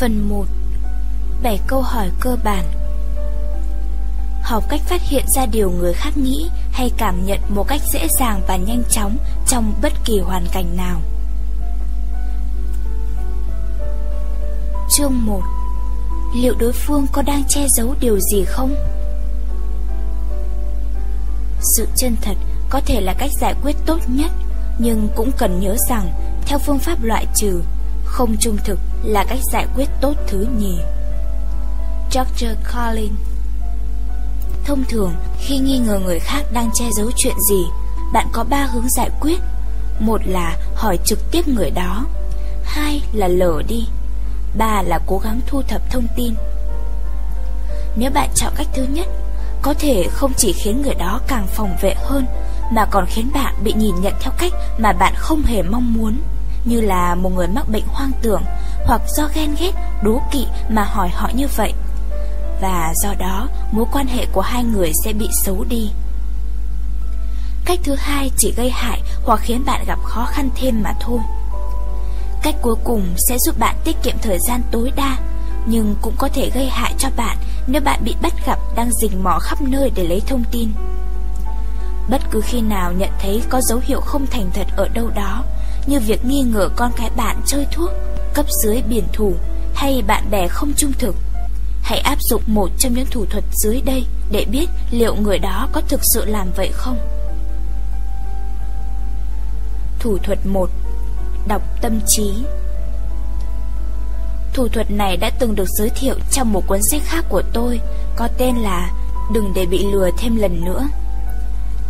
Phần 1 7 câu hỏi cơ bản Học cách phát hiện ra điều người khác nghĩ hay cảm nhận một cách dễ dàng và nhanh chóng trong bất kỳ hoàn cảnh nào. Chương 1 Liệu đối phương có đang che giấu điều gì không? Sự chân thật có thể là cách giải quyết tốt nhất, nhưng cũng cần nhớ rằng, theo phương pháp loại trừ, không trung thực là cách giải quyết tốt thứ nhì. Dr. Collins Thông thường, khi nghi ngờ người khác đang che giấu chuyện gì, bạn có ba hướng giải quyết. Một là hỏi trực tiếp người đó, hai là lờ đi, ba là cố gắng thu thập thông tin. Nếu bạn chọn cách thứ nhất, có thể không chỉ khiến người đó càng phòng vệ hơn, mà còn khiến bạn bị nhìn nhận theo cách mà bạn không hề mong muốn, như là một người mắc bệnh hoang tưởng, hoặc do ghen ghét, đố kỵ mà hỏi họ như vậy. Và do đó, mối quan hệ của hai người sẽ bị xấu đi. Cách thứ hai chỉ gây hại hoặc khiến bạn gặp khó khăn thêm mà thôi. Cách cuối cùng sẽ giúp bạn tiết kiệm thời gian tối đa, nhưng cũng có thể gây hại cho bạn nếu bạn bị bắt gặp đang rình mò khắp nơi để lấy thông tin. Bất cứ khi nào nhận thấy có dấu hiệu không thành thật ở đâu đó, như việc nghi ngờ con cái bạn chơi thuốc, cấp dưới biển thủ hay bạn bè không trung thực, hãy áp dụng một trong những thủ thuật dưới đây để biết liệu người đó có thực sự làm vậy không. Thủ thuật 1 Đọc tâm trí Thủ thuật này đã từng được giới thiệu trong một cuốn sách khác của tôi có tên là Đừng để bị lừa thêm lần nữa.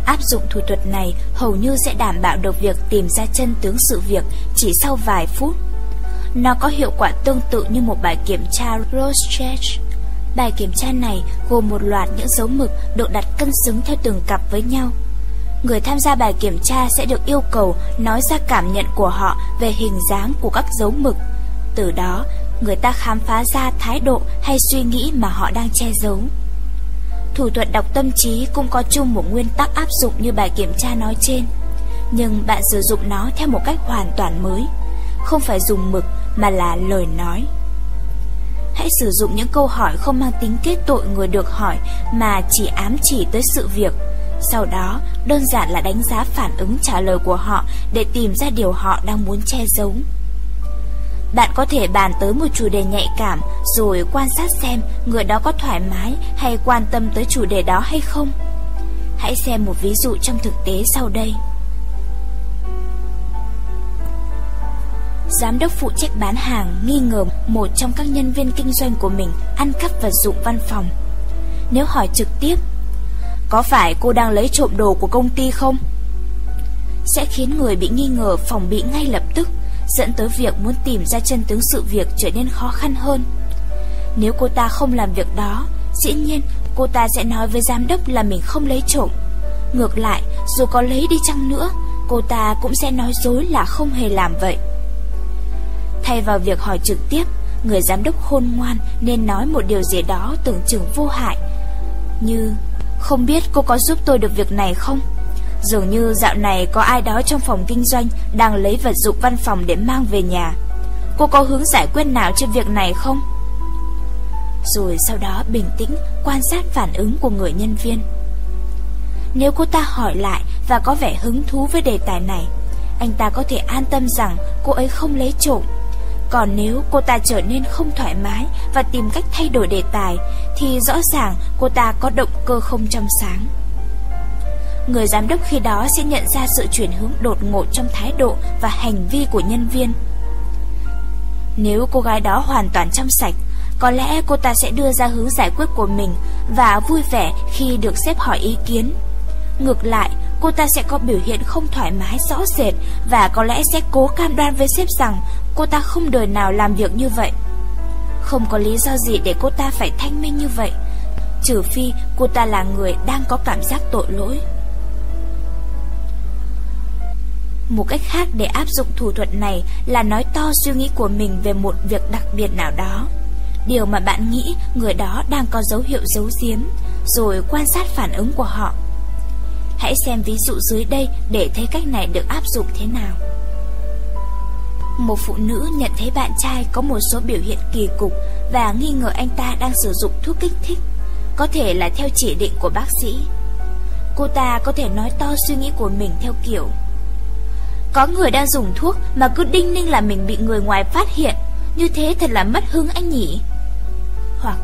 Áp dụng thủ thuật này hầu như sẽ đảm bảo được việc tìm ra chân tướng sự việc chỉ sau vài phút. Nó có hiệu quả tương tự như một bài kiểm tra Rorschach. Bài kiểm tra này gồm một loạt những dấu mực được đặt cân xứng theo từng cặp với nhau. Người tham gia bài kiểm tra sẽ được yêu cầu nói ra cảm nhận của họ về hình dáng của các dấu mực. Từ đó, người ta khám phá ra thái độ hay suy nghĩ mà họ đang che giấu. Thủ thuật đọc tâm trí cũng có chung một nguyên tắc áp dụng như bài kiểm tra nói trên, nhưng bạn sử dụng nó theo một cách hoàn toàn mới, không phải dùng mực mà là lời nói. Hãy sử dụng những câu hỏi không mang tính kết tội người được hỏi mà chỉ ám chỉ tới sự việc. Sau đó, đơn giản là đánh giá phản ứng trả lời của họ để tìm ra điều họ đang muốn che giấu. Bạn có thể bàn tới một chủ đề nhạy cảm rồi quan sát xem người đó có thoải mái hay quan tâm tới chủ đề đó hay không. Hãy xem một ví dụ trong thực tế sau đây. Giám đốc phụ trách bán hàng nghi ngờ một trong các nhân viên kinh doanh của mình ăn cắp vật dụng văn phòng. Nếu hỏi trực tiếp, có phải cô đang lấy trộm đồ của công ty không? Sẽ khiến người bị nghi ngờ phòng bị ngay lập tức dẫn tới việc muốn tìm ra chân tướng sự việc trở nên khó khăn hơn. Nếu cô ta không làm việc đó, dĩ nhiên cô ta sẽ nói với giám đốc là mình không lấy trộm. Ngược lại, dù có lấy đi chăng nữa, cô ta cũng sẽ nói dối là không hề làm vậy. Thay vào việc hỏi trực tiếp, người giám đốc khôn ngoan nên nói một điều gì đó tưởng chừng vô hại, như không biết cô có giúp tôi được việc này không? Dường như dạo này có ai đó trong phòng kinh doanh đang lấy vật dụng văn phòng để mang về nhà. Cô có hướng giải quyết nào cho việc này không? Rồi sau đó bình tĩnh quan sát phản ứng của người nhân viên. Nếu cô ta hỏi lại và có vẻ hứng thú với đề tài này, anh ta có thể an tâm rằng cô ấy không lấy trộm. Còn nếu cô ta trở nên không thoải mái và tìm cách thay đổi đề tài, thì rõ ràng cô ta có động cơ không trong sáng. Người giám đốc khi đó sẽ nhận ra sự chuyển hướng đột ngột trong thái độ và hành vi của nhân viên. Nếu cô gái đó hoàn toàn trong sạch, có lẽ cô ta sẽ đưa ra hướng giải quyết của mình và vui vẻ khi được xếp hỏi ý kiến. Ngược lại, cô ta sẽ có biểu hiện không thoải mái rõ rệt và có lẽ sẽ cố cam đoan với sếp rằng cô ta không đời nào làm việc như vậy. Không có lý do gì để cô ta phải thanh minh như vậy, trừ phi cô ta là người đang có cảm giác tội lỗi. Một cách khác để áp dụng thủ thuật này là nói to suy nghĩ của mình về một việc đặc biệt nào đó. Điều mà bạn nghĩ người đó đang có dấu hiệu giấu giếm, rồi quan sát phản ứng của họ. Hãy xem ví dụ dưới đây để thấy cách này được áp dụng thế nào. Một phụ nữ nhận thấy bạn trai có một số biểu hiện kỳ cục và nghi ngờ anh ta đang sử dụng thuốc kích thích, có thể là theo chỉ định của bác sĩ. Cô ta có thể nói to suy nghĩ của mình theo kiểu Có người đang dùng thuốc mà cứ đinh ninh là mình bị người ngoài phát hiện, như thế thật là mất hứng anh nhỉ. Hoặc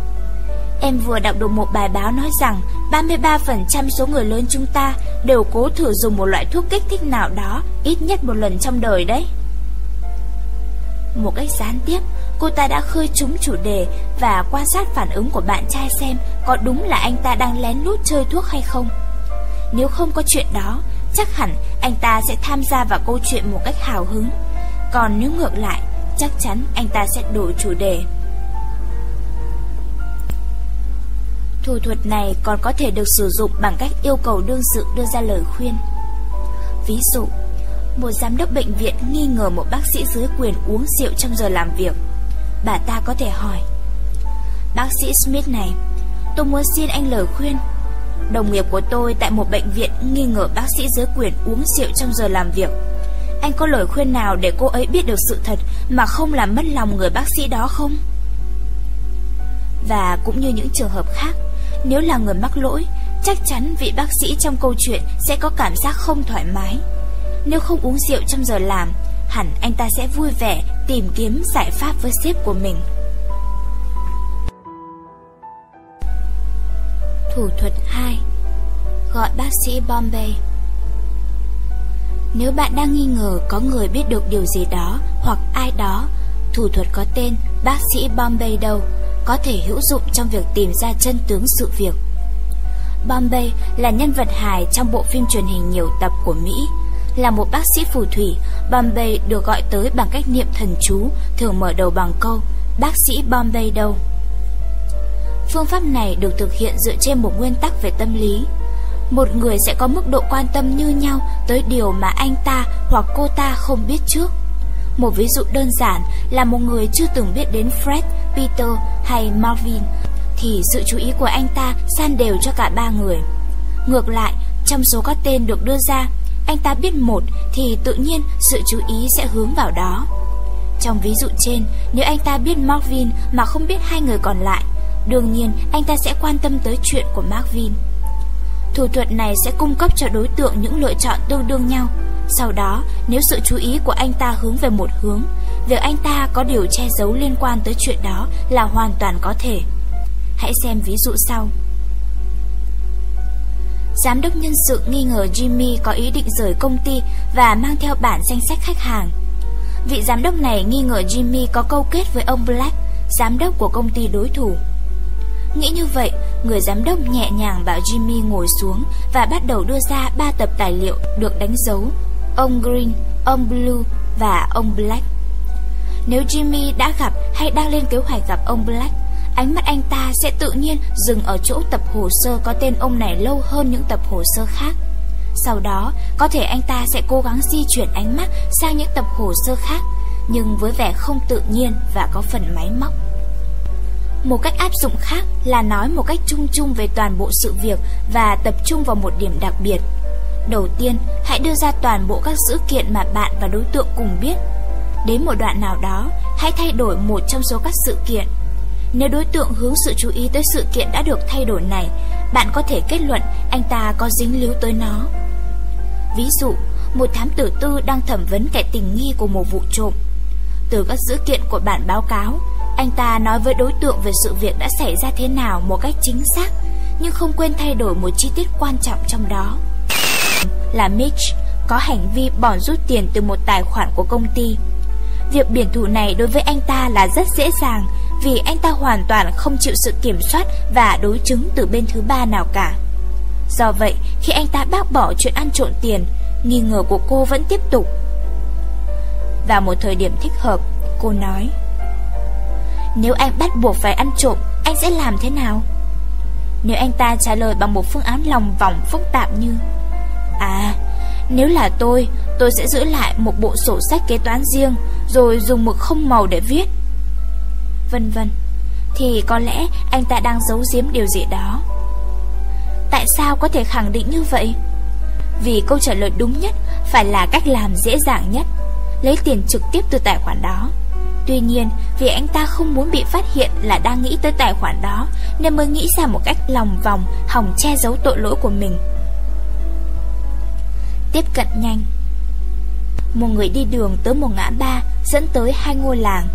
Em vừa đọc được một bài báo nói rằng 33% số người lớn chúng ta đều cố thử dùng một loại thuốc kích thích nào đó ít nhất một lần trong đời đấy. Một cách gián tiếp, cô ta đã khơi trúng chủ đề và quan sát phản ứng của bạn trai xem có đúng là anh ta đang lén lút chơi thuốc hay không. Nếu không có chuyện đó, chắc hẳn anh ta sẽ tham gia vào câu chuyện một cách hào hứng. Còn nếu ngược lại, chắc chắn anh ta sẽ đổi chủ đề. Thủ thuật này còn có thể được sử dụng bằng cách yêu cầu đương sự đưa ra lời khuyên. Ví dụ, một giám đốc bệnh viện nghi ngờ một bác sĩ dưới quyền uống rượu trong giờ làm việc. Bà ta có thể hỏi, Bác sĩ Smith này, tôi muốn xin anh lời khuyên. Đồng nghiệp của tôi tại một bệnh viện nghi ngờ bác sĩ dưới quyền uống rượu trong giờ làm việc. Anh có lời khuyên nào để cô ấy biết được sự thật mà không làm mất lòng người bác sĩ đó không? Và cũng như những trường hợp khác, nếu là người mắc lỗi, chắc chắn vị bác sĩ trong câu chuyện sẽ có cảm giác không thoải mái. Nếu không uống rượu trong giờ làm, hẳn anh ta sẽ vui vẻ tìm kiếm giải pháp với sếp của mình. Thủ thuật 2 Gọi bác sĩ Bombay Nếu bạn đang nghi ngờ có người biết được điều gì đó hoặc ai đó, thủ thuật có tên bác sĩ Bombay đâu có thể hữu dụng trong việc tìm ra chân tướng sự việc. Bombay là nhân vật hài trong bộ phim truyền hình nhiều tập của Mỹ. Là một bác sĩ phù thủy, Bombay được gọi tới bằng cách niệm thần chú, thường mở đầu bằng câu Bác sĩ Bombay đâu? Phương pháp này được thực hiện dựa trên một nguyên tắc về tâm lý. Một người sẽ có mức độ quan tâm như nhau tới điều mà anh ta hoặc cô ta không biết trước. Một ví dụ đơn giản là một người chưa từng biết đến Fred, Peter hay Marvin thì sự chú ý của anh ta san đều cho cả ba người. Ngược lại, trong số các tên được đưa ra, anh ta biết một thì tự nhiên sự chú ý sẽ hướng vào đó. Trong ví dụ trên, nếu anh ta biết Marvin mà không biết hai người còn lại, đương nhiên anh ta sẽ quan tâm tới chuyện của Marvin. Thủ thuật này sẽ cung cấp cho đối tượng những lựa chọn tương đương nhau. Sau đó, nếu sự chú ý của anh ta hướng về một hướng, việc anh ta có điều che giấu liên quan tới chuyện đó là hoàn toàn có thể. Hãy xem ví dụ sau. Giám đốc nhân sự nghi ngờ Jimmy có ý định rời công ty và mang theo bản danh sách khách hàng. Vị giám đốc này nghi ngờ Jimmy có câu kết với ông Black, giám đốc của công ty đối thủ. Nghĩ như vậy, người giám đốc nhẹ nhàng bảo Jimmy ngồi xuống và bắt đầu đưa ra ba tập tài liệu được đánh dấu. Ông Green, ông Blue và ông Black. Nếu Jimmy đã gặp hay đang lên kế hoạch gặp ông Black, ánh mắt anh ta sẽ tự nhiên dừng ở chỗ tập hồ sơ có tên ông này lâu hơn những tập hồ sơ khác. Sau đó, có thể anh ta sẽ cố gắng di chuyển ánh mắt sang những tập hồ sơ khác, nhưng với vẻ không tự nhiên và có phần máy móc. Một cách áp dụng khác là nói một cách chung chung về toàn bộ sự việc và tập trung vào một điểm đặc biệt. Đầu tiên, hãy đưa ra toàn bộ các dữ kiện mà bạn và đối tượng cùng biết. Đến một đoạn nào đó, hãy thay đổi một trong số các sự kiện. Nếu đối tượng hướng sự chú ý tới sự kiện đã được thay đổi này, bạn có thể kết luận anh ta có dính líu tới nó. Ví dụ, một thám tử tư đang thẩm vấn kẻ tình nghi của một vụ trộm. Từ các dữ kiện của bản báo cáo, anh ta nói với đối tượng về sự việc đã xảy ra thế nào một cách chính xác, nhưng không quên thay đổi một chi tiết quan trọng trong đó. Là Mitch có hành vi bỏ rút tiền từ một tài khoản của công ty. Việc biển thủ này đối với anh ta là rất dễ dàng vì anh ta hoàn toàn không chịu sự kiểm soát và đối chứng từ bên thứ ba nào cả. Do vậy, khi anh ta bác bỏ chuyện ăn trộn tiền, nghi ngờ của cô vẫn tiếp tục. Vào một thời điểm thích hợp, cô nói nếu anh bắt buộc phải ăn trộm Anh sẽ làm thế nào Nếu anh ta trả lời bằng một phương án lòng vòng phức tạp như À. Nếu là tôi Tôi sẽ giữ lại một bộ sổ sách kế toán riêng Rồi dùng mực không màu để viết. Vân vân. Thì có lẽ anh ta đang giấu giếm điều gì đó. Tại sao có thể khẳng định như vậy? Vì câu trả lời đúng nhất Phải là cách làm dễ dàng nhất lấy tiền trực tiếp từ tài khoản đó. Tuy nhiên, vì anh ta không muốn bị phát hiện là đang nghĩ tới tài khoản đó, nên mới nghĩ ra một cách lòng vòng hòng che giấu tội lỗi của mình. Tiếp cận nhanh Một người đi đường tới một ngã ba dẫn tới hai ngôi làng.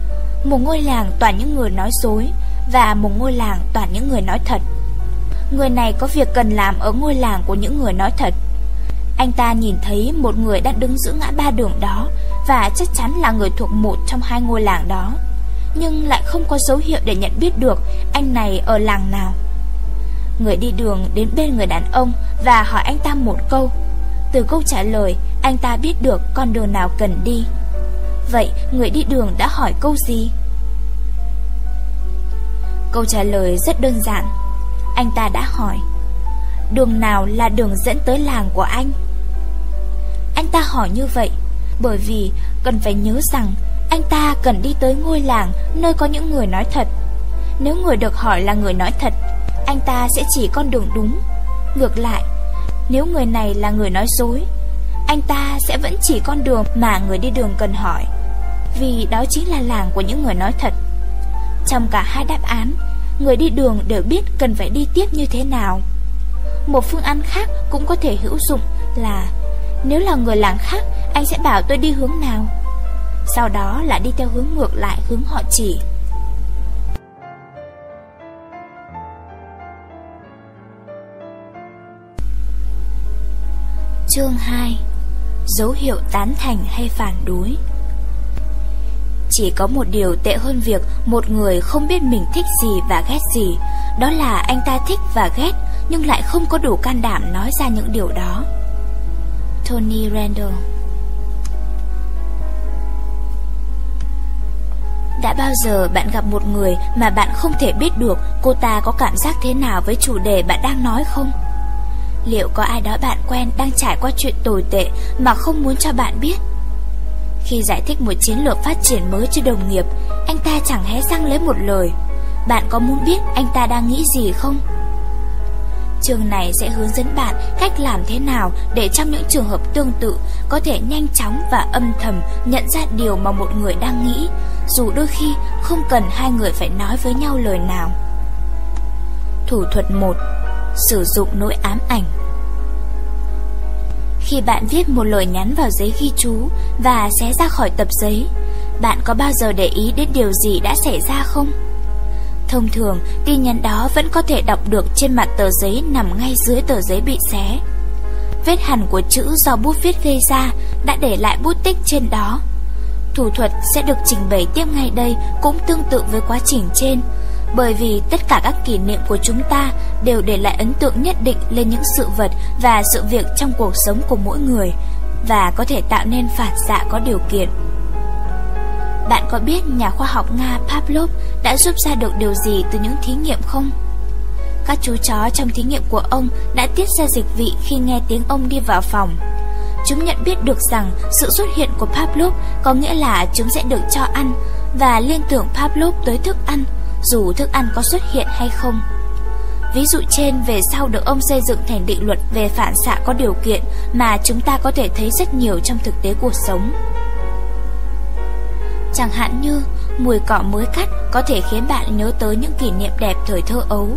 Một ngôi làng toàn những người nói dối và một ngôi làng toàn những người nói thật. Người này có việc cần làm ở ngôi làng của những người nói thật. Anh ta nhìn thấy một người đang đứng giữa ngã ba đường đó và chắc chắn là người thuộc một trong hai ngôi làng đó. Nhưng lại không có dấu hiệu để nhận biết được anh này ở làng nào. Người đi đường đến bên người đàn ông và hỏi anh ta một câu. Từ câu trả lời, anh ta biết được con đường nào cần đi. Vậy người đi đường đã hỏi câu gì? Câu trả lời rất đơn giản. Anh ta đã hỏi Đường nào là đường dẫn tới làng của anh? Anh ta hỏi như vậy Bởi vì cần phải nhớ rằng Anh ta cần đi tới ngôi làng Nơi có những người nói thật Nếu người được hỏi là người nói thật Anh ta sẽ chỉ con đường đúng Ngược lại nếu người này là người nói dối, Anh ta sẽ vẫn chỉ con đường Mà người đi đường cần hỏi. Vì đó chính là làng của những người nói thật. Trong cả hai đáp án, Người đi đường đều biết cần phải đi tiếp như thế nào. Một phương án khác cũng có thể hữu dụng là, Nếu là người làng khác, Anh sẽ bảo tôi đi hướng nào? Sau đó là đi theo hướng ngược lại hướng họ chỉ. Chương 2 Dấu hiệu tán thành hay phản đối chỉ có một điều tệ hơn việc một người không biết mình thích gì và ghét gì, đó là anh ta thích và ghét nhưng lại không có đủ can đảm nói ra những điều đó. Tony Randall Đã bao giờ bạn gặp một người mà bạn không thể biết được cô ta có cảm giác thế nào với chủ đề bạn đang nói không? Liệu có ai đó bạn quen đang trải qua chuyện tồi tệ mà không muốn cho bạn biết? Khi giải thích một chiến lược phát triển mới cho đồng nghiệp, anh ta chẳng hé răng lấy một lời. Bạn có muốn biết anh ta đang nghĩ gì không? Trường này sẽ hướng dẫn bạn cách làm thế nào để trong những trường hợp tương tự có thể nhanh chóng và âm thầm nhận ra điều mà một người đang nghĩ, dù đôi khi không cần hai người phải nói với nhau lời nào. Thủ thuật 1. Sử dụng nỗi ám ảnh khi bạn viết một lời nhắn vào giấy ghi chú và xé ra khỏi tập giấy, bạn có bao giờ để ý đến điều gì đã xảy ra không? Thông thường, tin nhắn đó vẫn có thể đọc được trên mặt tờ giấy nằm ngay dưới tờ giấy bị xé. Vết hằn của chữ do bút viết gây ra đã để lại bút tích trên đó. Thủ thuật sẽ được trình bày tiếp ngay đây cũng tương tự với quá trình trên, bởi vì tất cả các kỷ niệm của chúng ta đều để lại ấn tượng nhất định lên những sự vật và sự việc trong cuộc sống của mỗi người và có thể tạo nên phản xạ có điều kiện. Bạn có biết nhà khoa học Nga Pavlov đã giúp ra được điều gì từ những thí nghiệm không? Các chú chó trong thí nghiệm của ông đã tiết ra dịch vị khi nghe tiếng ông đi vào phòng. Chúng nhận biết được rằng sự xuất hiện của Pavlov có nghĩa là chúng sẽ được cho ăn và liên tưởng Pavlov tới thức ăn dù thức ăn có xuất hiện hay không. Ví dụ trên về sau được ông xây dựng thành định luật về phản xạ có điều kiện mà chúng ta có thể thấy rất nhiều trong thực tế cuộc sống. Chẳng hạn như mùi cỏ mới cắt có thể khiến bạn nhớ tới những kỷ niệm đẹp thời thơ ấu.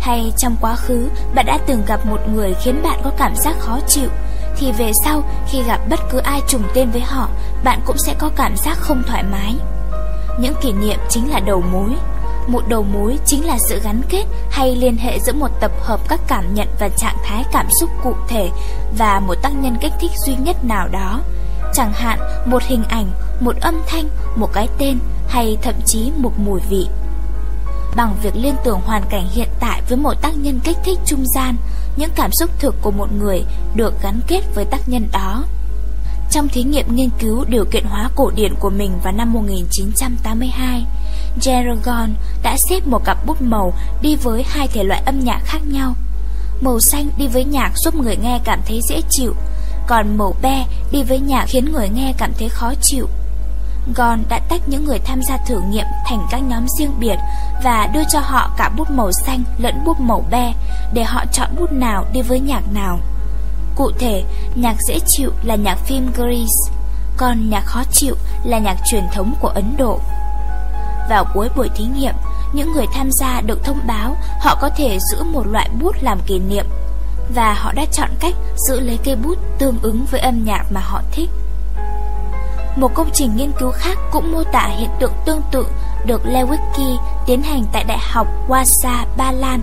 Hay trong quá khứ bạn đã từng gặp một người khiến bạn có cảm giác khó chịu, thì về sau khi gặp bất cứ ai trùng tên với họ, bạn cũng sẽ có cảm giác không thoải mái. Những kỷ niệm chính là đầu mối. Một đầu mối chính là sự gắn kết hay liên hệ giữa một tập hợp các cảm nhận và trạng thái cảm xúc cụ thể và một tác nhân kích thích duy nhất nào đó. Chẳng hạn một hình ảnh, một âm thanh, một cái tên hay thậm chí một mùi vị. Bằng việc liên tưởng hoàn cảnh hiện tại với một tác nhân kích thích trung gian, những cảm xúc thực của một người được gắn kết với tác nhân đó. Trong thí nghiệm nghiên cứu điều kiện hóa cổ điển của mình vào năm 1982, Jeragon đã xếp một cặp bút màu đi với hai thể loại âm nhạc khác nhau. Màu xanh đi với nhạc giúp người nghe cảm thấy dễ chịu, còn màu be đi với nhạc khiến người nghe cảm thấy khó chịu. Gon đã tách những người tham gia thử nghiệm thành các nhóm riêng biệt và đưa cho họ cả bút màu xanh lẫn bút màu be để họ chọn bút nào đi với nhạc nào. Cụ thể, nhạc dễ chịu là nhạc phim Grease, còn nhạc khó chịu là nhạc truyền thống của Ấn Độ. Vào cuối buổi thí nghiệm, những người tham gia được thông báo họ có thể giữ một loại bút làm kỷ niệm và họ đã chọn cách giữ lấy cây bút tương ứng với âm nhạc mà họ thích. Một công trình nghiên cứu khác cũng mô tả hiện tượng tương tự được Lewicki tiến hành tại Đại học Wasa, Ba Lan.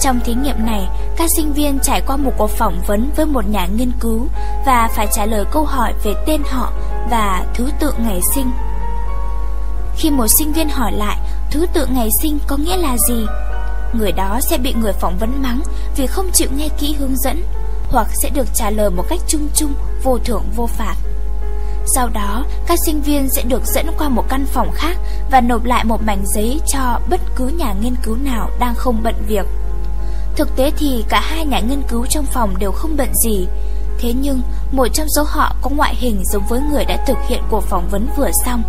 Trong thí nghiệm này, các sinh viên trải qua một cuộc phỏng vấn với một nhà nghiên cứu và phải trả lời câu hỏi về tên họ và thứ tự ngày sinh. Khi một sinh viên hỏi lại thứ tự ngày sinh có nghĩa là gì, người đó sẽ bị người phỏng vấn mắng vì không chịu nghe kỹ hướng dẫn, hoặc sẽ được trả lời một cách chung chung, vô thưởng vô phạt. Sau đó, các sinh viên sẽ được dẫn qua một căn phòng khác và nộp lại một mảnh giấy cho bất cứ nhà nghiên cứu nào đang không bận việc. Thực tế thì cả hai nhà nghiên cứu trong phòng đều không bận gì. Thế nhưng, một trong số họ có ngoại hình giống với người đã thực hiện cuộc phỏng vấn vừa xong.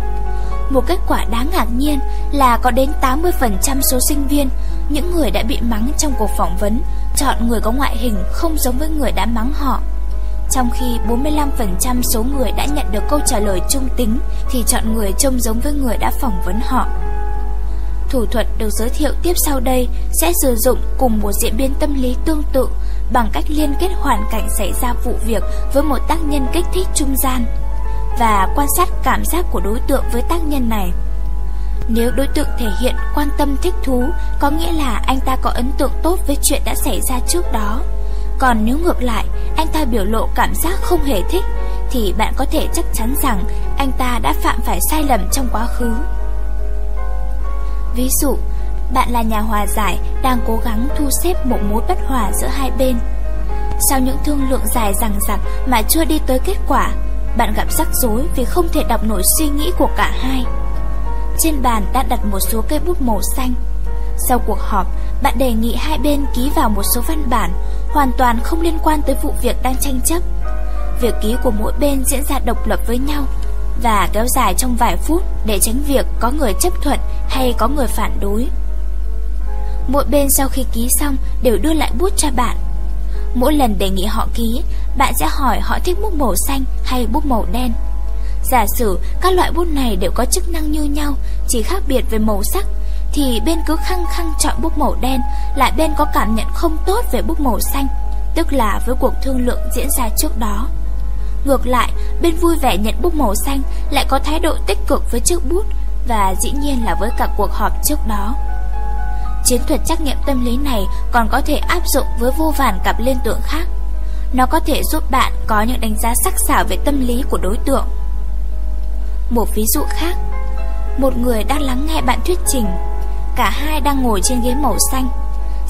Một kết quả đáng ngạc nhiên là có đến 80% số sinh viên, những người đã bị mắng trong cuộc phỏng vấn, chọn người có ngoại hình không giống với người đã mắng họ. Trong khi 45% số người đã nhận được câu trả lời trung tính thì chọn người trông giống với người đã phỏng vấn họ. Thủ thuật được giới thiệu tiếp sau đây sẽ sử dụng cùng một diễn biến tâm lý tương tự bằng cách liên kết hoàn cảnh xảy ra vụ việc với một tác nhân kích thích trung gian và quan sát cảm giác của đối tượng với tác nhân này. Nếu đối tượng thể hiện quan tâm thích thú, có nghĩa là anh ta có ấn tượng tốt với chuyện đã xảy ra trước đó. Còn nếu ngược lại, anh ta biểu lộ cảm giác không hề thích, thì bạn có thể chắc chắn rằng anh ta đã phạm phải sai lầm trong quá khứ. Ví dụ, bạn là nhà hòa giải đang cố gắng thu xếp một mối bất hòa giữa hai bên. Sau những thương lượng dài dằng dặc mà chưa đi tới kết quả, bạn gặp rắc rối vì không thể đọc nổi suy nghĩ của cả hai. Trên bàn đã đặt một số cây bút màu xanh. Sau cuộc họp, bạn đề nghị hai bên ký vào một số văn bản hoàn toàn không liên quan tới vụ việc đang tranh chấp. Việc ký của mỗi bên diễn ra độc lập với nhau và kéo dài trong vài phút để tránh việc có người chấp thuận hay có người phản đối. Mỗi bên sau khi ký xong đều đưa lại bút cho bạn. Mỗi lần đề nghị họ ký, bạn sẽ hỏi họ thích bút màu xanh hay bút màu đen. Giả sử các loại bút này đều có chức năng như nhau, chỉ khác biệt về màu sắc, thì bên cứ khăng khăng chọn bút màu đen, lại bên có cảm nhận không tốt về bút màu xanh, tức là với cuộc thương lượng diễn ra trước đó. Ngược lại, bên vui vẻ nhận bút màu xanh lại có thái độ tích cực với chiếc bút và dĩ nhiên là với cả cuộc họp trước đó. Chiến thuật trắc nghiệm tâm lý này còn có thể áp dụng với vô vàn cặp liên tưởng khác. Nó có thể giúp bạn có những đánh giá sắc sảo về tâm lý của đối tượng. Một ví dụ khác, một người đang lắng nghe bạn thuyết trình. Cả hai đang ngồi trên ghế màu xanh.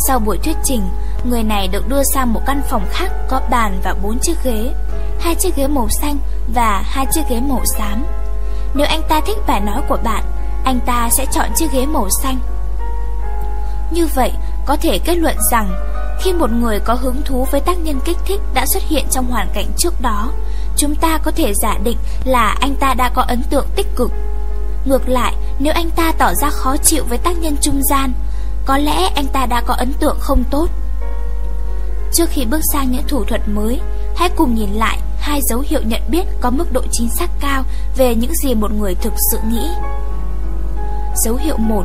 Sau buổi thuyết trình, người này được đưa sang một căn phòng khác có bàn và bốn chiếc ghế, hai chiếc ghế màu xanh và hai chiếc ghế màu xám. Nếu anh ta thích bài nói của bạn, anh ta sẽ chọn chiếc ghế màu xanh. Như vậy, có thể kết luận rằng khi một người có hứng thú với tác nhân kích thích đã xuất hiện trong hoàn cảnh trước đó, chúng ta có thể giả định là anh ta đã có ấn tượng tích cực. Ngược lại, nếu anh ta tỏ ra khó chịu với tác nhân trung gian, có lẽ anh ta đã có ấn tượng không tốt. Trước khi bước sang những thủ thuật mới, hãy cùng nhìn lại hai dấu hiệu nhận biết có mức độ chính xác cao về những gì một người thực sự nghĩ. Dấu hiệu 1.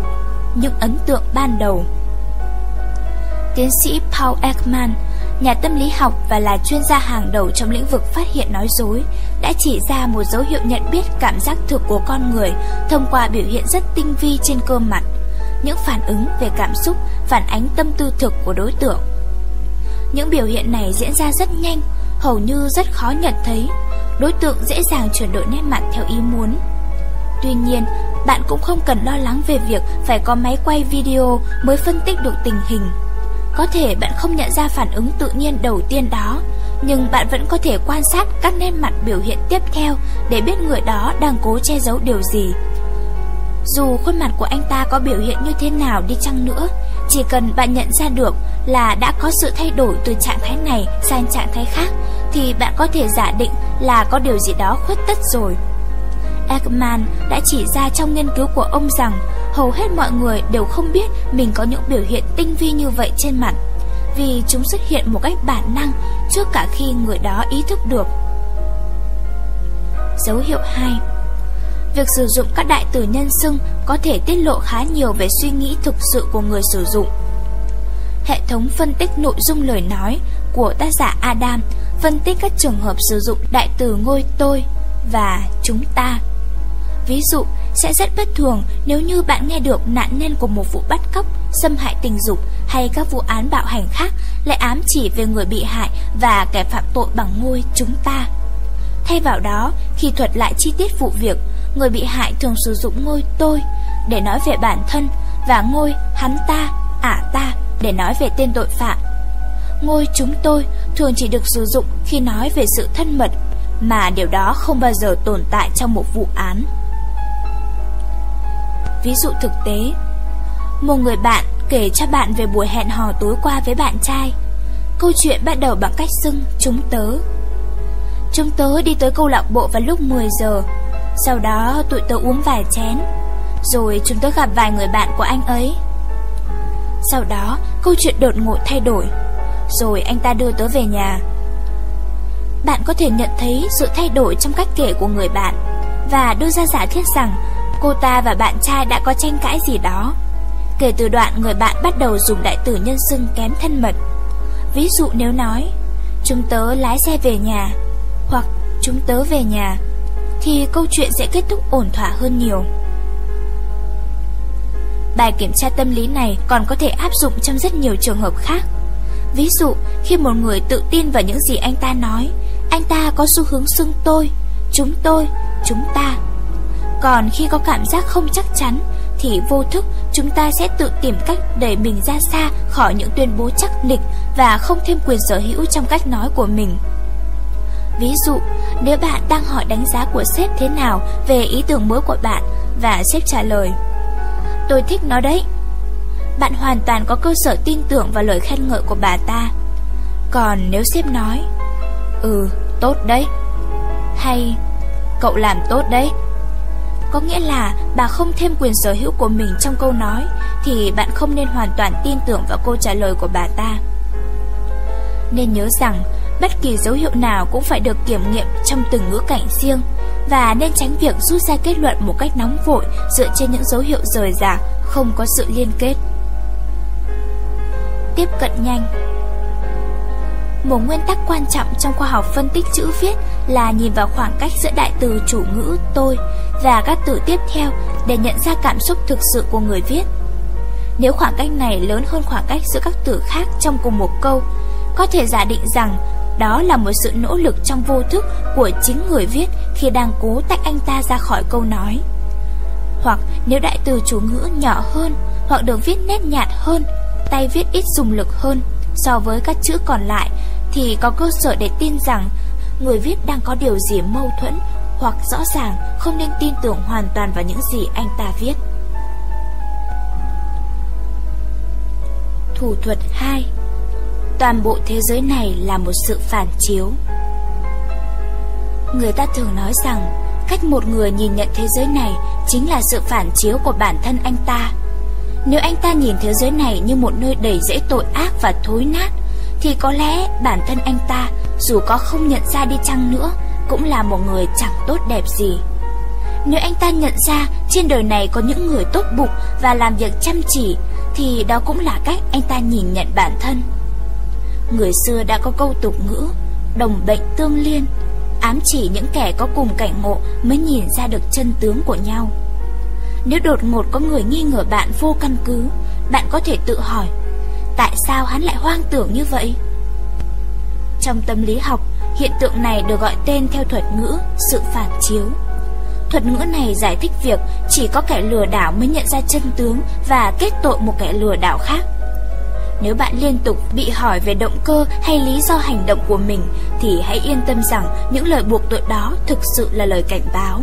Những ấn tượng ban đầu Tiến sĩ Paul Ekman, nhà tâm lý học và là chuyên gia hàng đầu trong lĩnh vực phát hiện nói dối, đã chỉ ra một dấu hiệu nhận biết cảm giác thực của con người thông qua biểu hiện rất tinh vi trên cơ mặt, những phản ứng về cảm xúc phản ánh tâm tư thực của đối tượng. Những biểu hiện này diễn ra rất nhanh, hầu như rất khó nhận thấy, đối tượng dễ dàng chuyển đổi nét mặt theo ý muốn. Tuy nhiên, bạn cũng không cần lo lắng về việc phải có máy quay video mới phân tích được tình hình. Có thể bạn không nhận ra phản ứng tự nhiên đầu tiên đó, nhưng bạn vẫn có thể quan sát các nét mặt biểu hiện tiếp theo để biết người đó đang cố che giấu điều gì. Dù khuôn mặt của anh ta có biểu hiện như thế nào đi chăng nữa, chỉ cần bạn nhận ra được là đã có sự thay đổi từ trạng thái này sang trạng thái khác, thì bạn có thể giả định là có điều gì đó khuất tất rồi. Ekman đã chỉ ra trong nghiên cứu của ông rằng hầu hết mọi người đều không biết mình có những biểu hiện tinh vi như vậy trên mặt, vì chúng xuất hiện một cách bản năng trước cả khi người đó ý thức được. Dấu hiệu 2 Việc sử dụng các đại từ nhân xưng có thể tiết lộ khá nhiều về suy nghĩ thực sự của người sử dụng. Hệ thống phân tích nội dung lời nói của tác giả Adam phân tích các trường hợp sử dụng đại từ ngôi tôi và chúng ta. Ví dụ, sẽ rất bất thường nếu như bạn nghe được nạn nhân của một vụ bắt cóc, xâm hại tình dục hay các vụ án bạo hành khác lại ám chỉ về người bị hại và kẻ phạm tội bằng ngôi chúng ta. Thay vào đó, khi thuật lại chi tiết vụ việc, người bị hại thường sử dụng ngôi tôi để nói về bản thân và ngôi hắn ta, ả ta để nói về tên tội phạm. Ngôi chúng tôi thường chỉ được sử dụng khi nói về sự thân mật, mà điều đó không bao giờ tồn tại trong một vụ án. Ví dụ thực tế, Một người bạn kể cho bạn về buổi hẹn hò tối qua với bạn trai. Câu chuyện bắt đầu bằng cách xưng chúng tớ Chúng tớ đi tới câu lạc bộ vào lúc 10 giờ. Sau đó, tụi tớ uống vài chén, Rồi chúng tớ gặp vài người bạn của anh ấy. Sau đó, câu chuyện đột ngột thay đổi, Rồi anh ta đưa tớ về nhà. Bạn có thể nhận thấy sự thay đổi trong cách kể của người bạn Và đưa ra giả thiết rằng cô ta và bạn trai đã có tranh cãi gì đó. Kể từ đoạn người bạn bắt đầu dùng đại tử nhân xưng kém thân mật. Ví dụ nếu nói, chúng tớ lái xe về nhà, hoặc chúng tớ về nhà, thì câu chuyện sẽ kết thúc ổn thỏa hơn nhiều. Bài kiểm tra tâm lý này còn có thể áp dụng trong rất nhiều trường hợp khác. Ví dụ, khi một người tự tin vào những gì anh ta nói, anh ta có xu hướng xưng tôi, chúng tôi, chúng ta còn khi có cảm giác không chắc chắn Thì vô thức chúng ta sẽ tự tìm cách đẩy mình ra xa Khỏi những tuyên bố chắc nịch Và không thêm quyền sở hữu trong cách nói của mình Ví dụ, nếu bạn đang hỏi đánh giá của sếp thế nào về ý tưởng mới của bạn và sếp trả lời Tôi thích nó đấy. Bạn hoàn toàn có cơ sở tin tưởng vào lời khen ngợi của bà ta. Còn nếu sếp nói Ừ, tốt đấy Hay Cậu làm tốt đấy có nghĩa là bà không thêm quyền sở hữu của mình trong câu nói, Thì bạn không nên hoàn toàn tin tưởng vào câu trả lời của bà ta. Nên nhớ rằng, Bất kỳ dấu hiệu nào cũng phải được kiểm nghiệm trong từng ngữ cảnh riêng, Và nên tránh việc rút ra kết luận một cách nóng vội Dựa trên những dấu hiệu rời rạc, Không có sự liên kết. Tiếp cận nhanh một nguyên tắc quan trọng trong khoa học phân tích chữ viết là nhìn vào khoảng cách giữa đại từ chủ ngữ tôi và các từ tiếp theo để nhận ra cảm xúc thực sự của người viết. Nếu khoảng cách này lớn hơn khoảng cách giữa các từ khác trong cùng một câu, có thể giả định rằng đó là một sự nỗ lực trong vô thức của chính người viết khi đang cố tách anh ta ra khỏi câu nói. Hoặc nếu đại từ chủ ngữ nhỏ hơn hoặc được viết nét nhạt hơn, tay viết ít dùng lực hơn so với các chữ còn lại thì có cơ sở để tin rằng người viết đang có điều gì mâu thuẫn hoặc rõ ràng không nên tin tưởng hoàn toàn vào những gì anh ta viết. Thủ thuật 2 Toàn bộ thế giới này là một sự phản chiếu. Người ta thường nói rằng cách một người nhìn nhận thế giới này chính là sự phản chiếu của bản thân anh ta. Nếu anh ta nhìn thế giới này như một nơi đầy dễ tội ác và thối nát, thì có lẽ bản thân anh ta dù có không nhận ra đi chăng nữa cũng là một người chẳng tốt đẹp gì. Nếu anh ta nhận ra trên đời này có những người tốt bụng và làm việc chăm chỉ, thì đó cũng là cách anh ta nhìn nhận bản thân. Người xưa đã có câu tục ngữ, đồng bệnh tương liên, ám chỉ những kẻ có cùng cảnh ngộ mới nhìn ra được chân tướng của nhau. Nếu đột ngột có người nghi ngờ bạn vô căn cứ, bạn có thể tự hỏi, tại sao hắn lại hoang tưởng như vậy? Trong tâm lý học, hiện tượng này được gọi tên theo thuật ngữ sự phản chiếu. Thuật ngữ này giải thích việc chỉ có kẻ lừa đảo mới nhận ra chân tướng và kết tội một kẻ lừa đảo khác. Nếu bạn liên tục bị hỏi về động cơ hay lý do hành động của mình thì hãy yên tâm rằng những lời buộc tội đó thực sự là lời cảnh báo.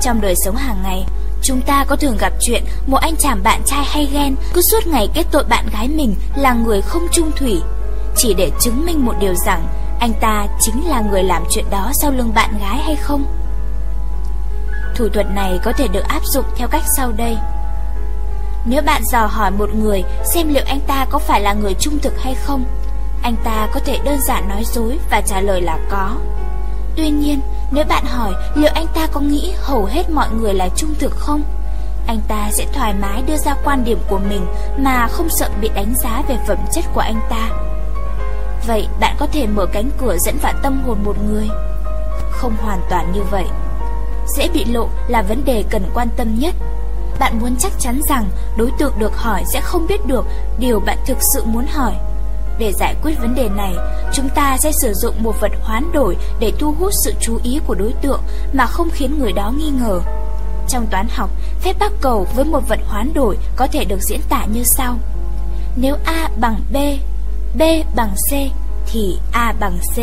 Trong đời sống hàng ngày, chúng ta có thường gặp chuyện một anh chàng bạn trai hay ghen cứ suốt ngày kết tội bạn gái mình là người không trung thủy chỉ để chứng minh một điều rằng anh ta chính là người làm chuyện đó sau lưng bạn gái hay không? Thủ thuật này có thể được áp dụng theo cách sau đây. Nếu bạn dò hỏi một người xem liệu anh ta có phải là người trung thực hay không, anh ta có thể đơn giản nói dối và trả lời là có. Tuy nhiên, nếu bạn hỏi liệu anh ta có nghĩ hầu hết mọi người là trung thực không? Anh ta sẽ thoải mái đưa ra quan điểm của mình mà không sợ bị đánh giá về phẩm chất của anh ta. Vậy bạn có thể mở cánh cửa dẫn vào tâm hồn một người? Không hoàn toàn như vậy. Dễ bị lộ là vấn đề cần quan tâm nhất. Bạn muốn chắc chắn rằng đối tượng được hỏi sẽ không biết được điều bạn thực sự muốn hỏi. Để giải quyết vấn đề này, chúng ta sẽ sử dụng một vật hoán đổi để thu hút sự chú ý của đối tượng mà không khiến người đó nghi ngờ. Trong toán học, phép bắc cầu với một vật hoán đổi có thể được diễn tả như sau. Nếu A bằng B, B bằng C, thì A bằng C.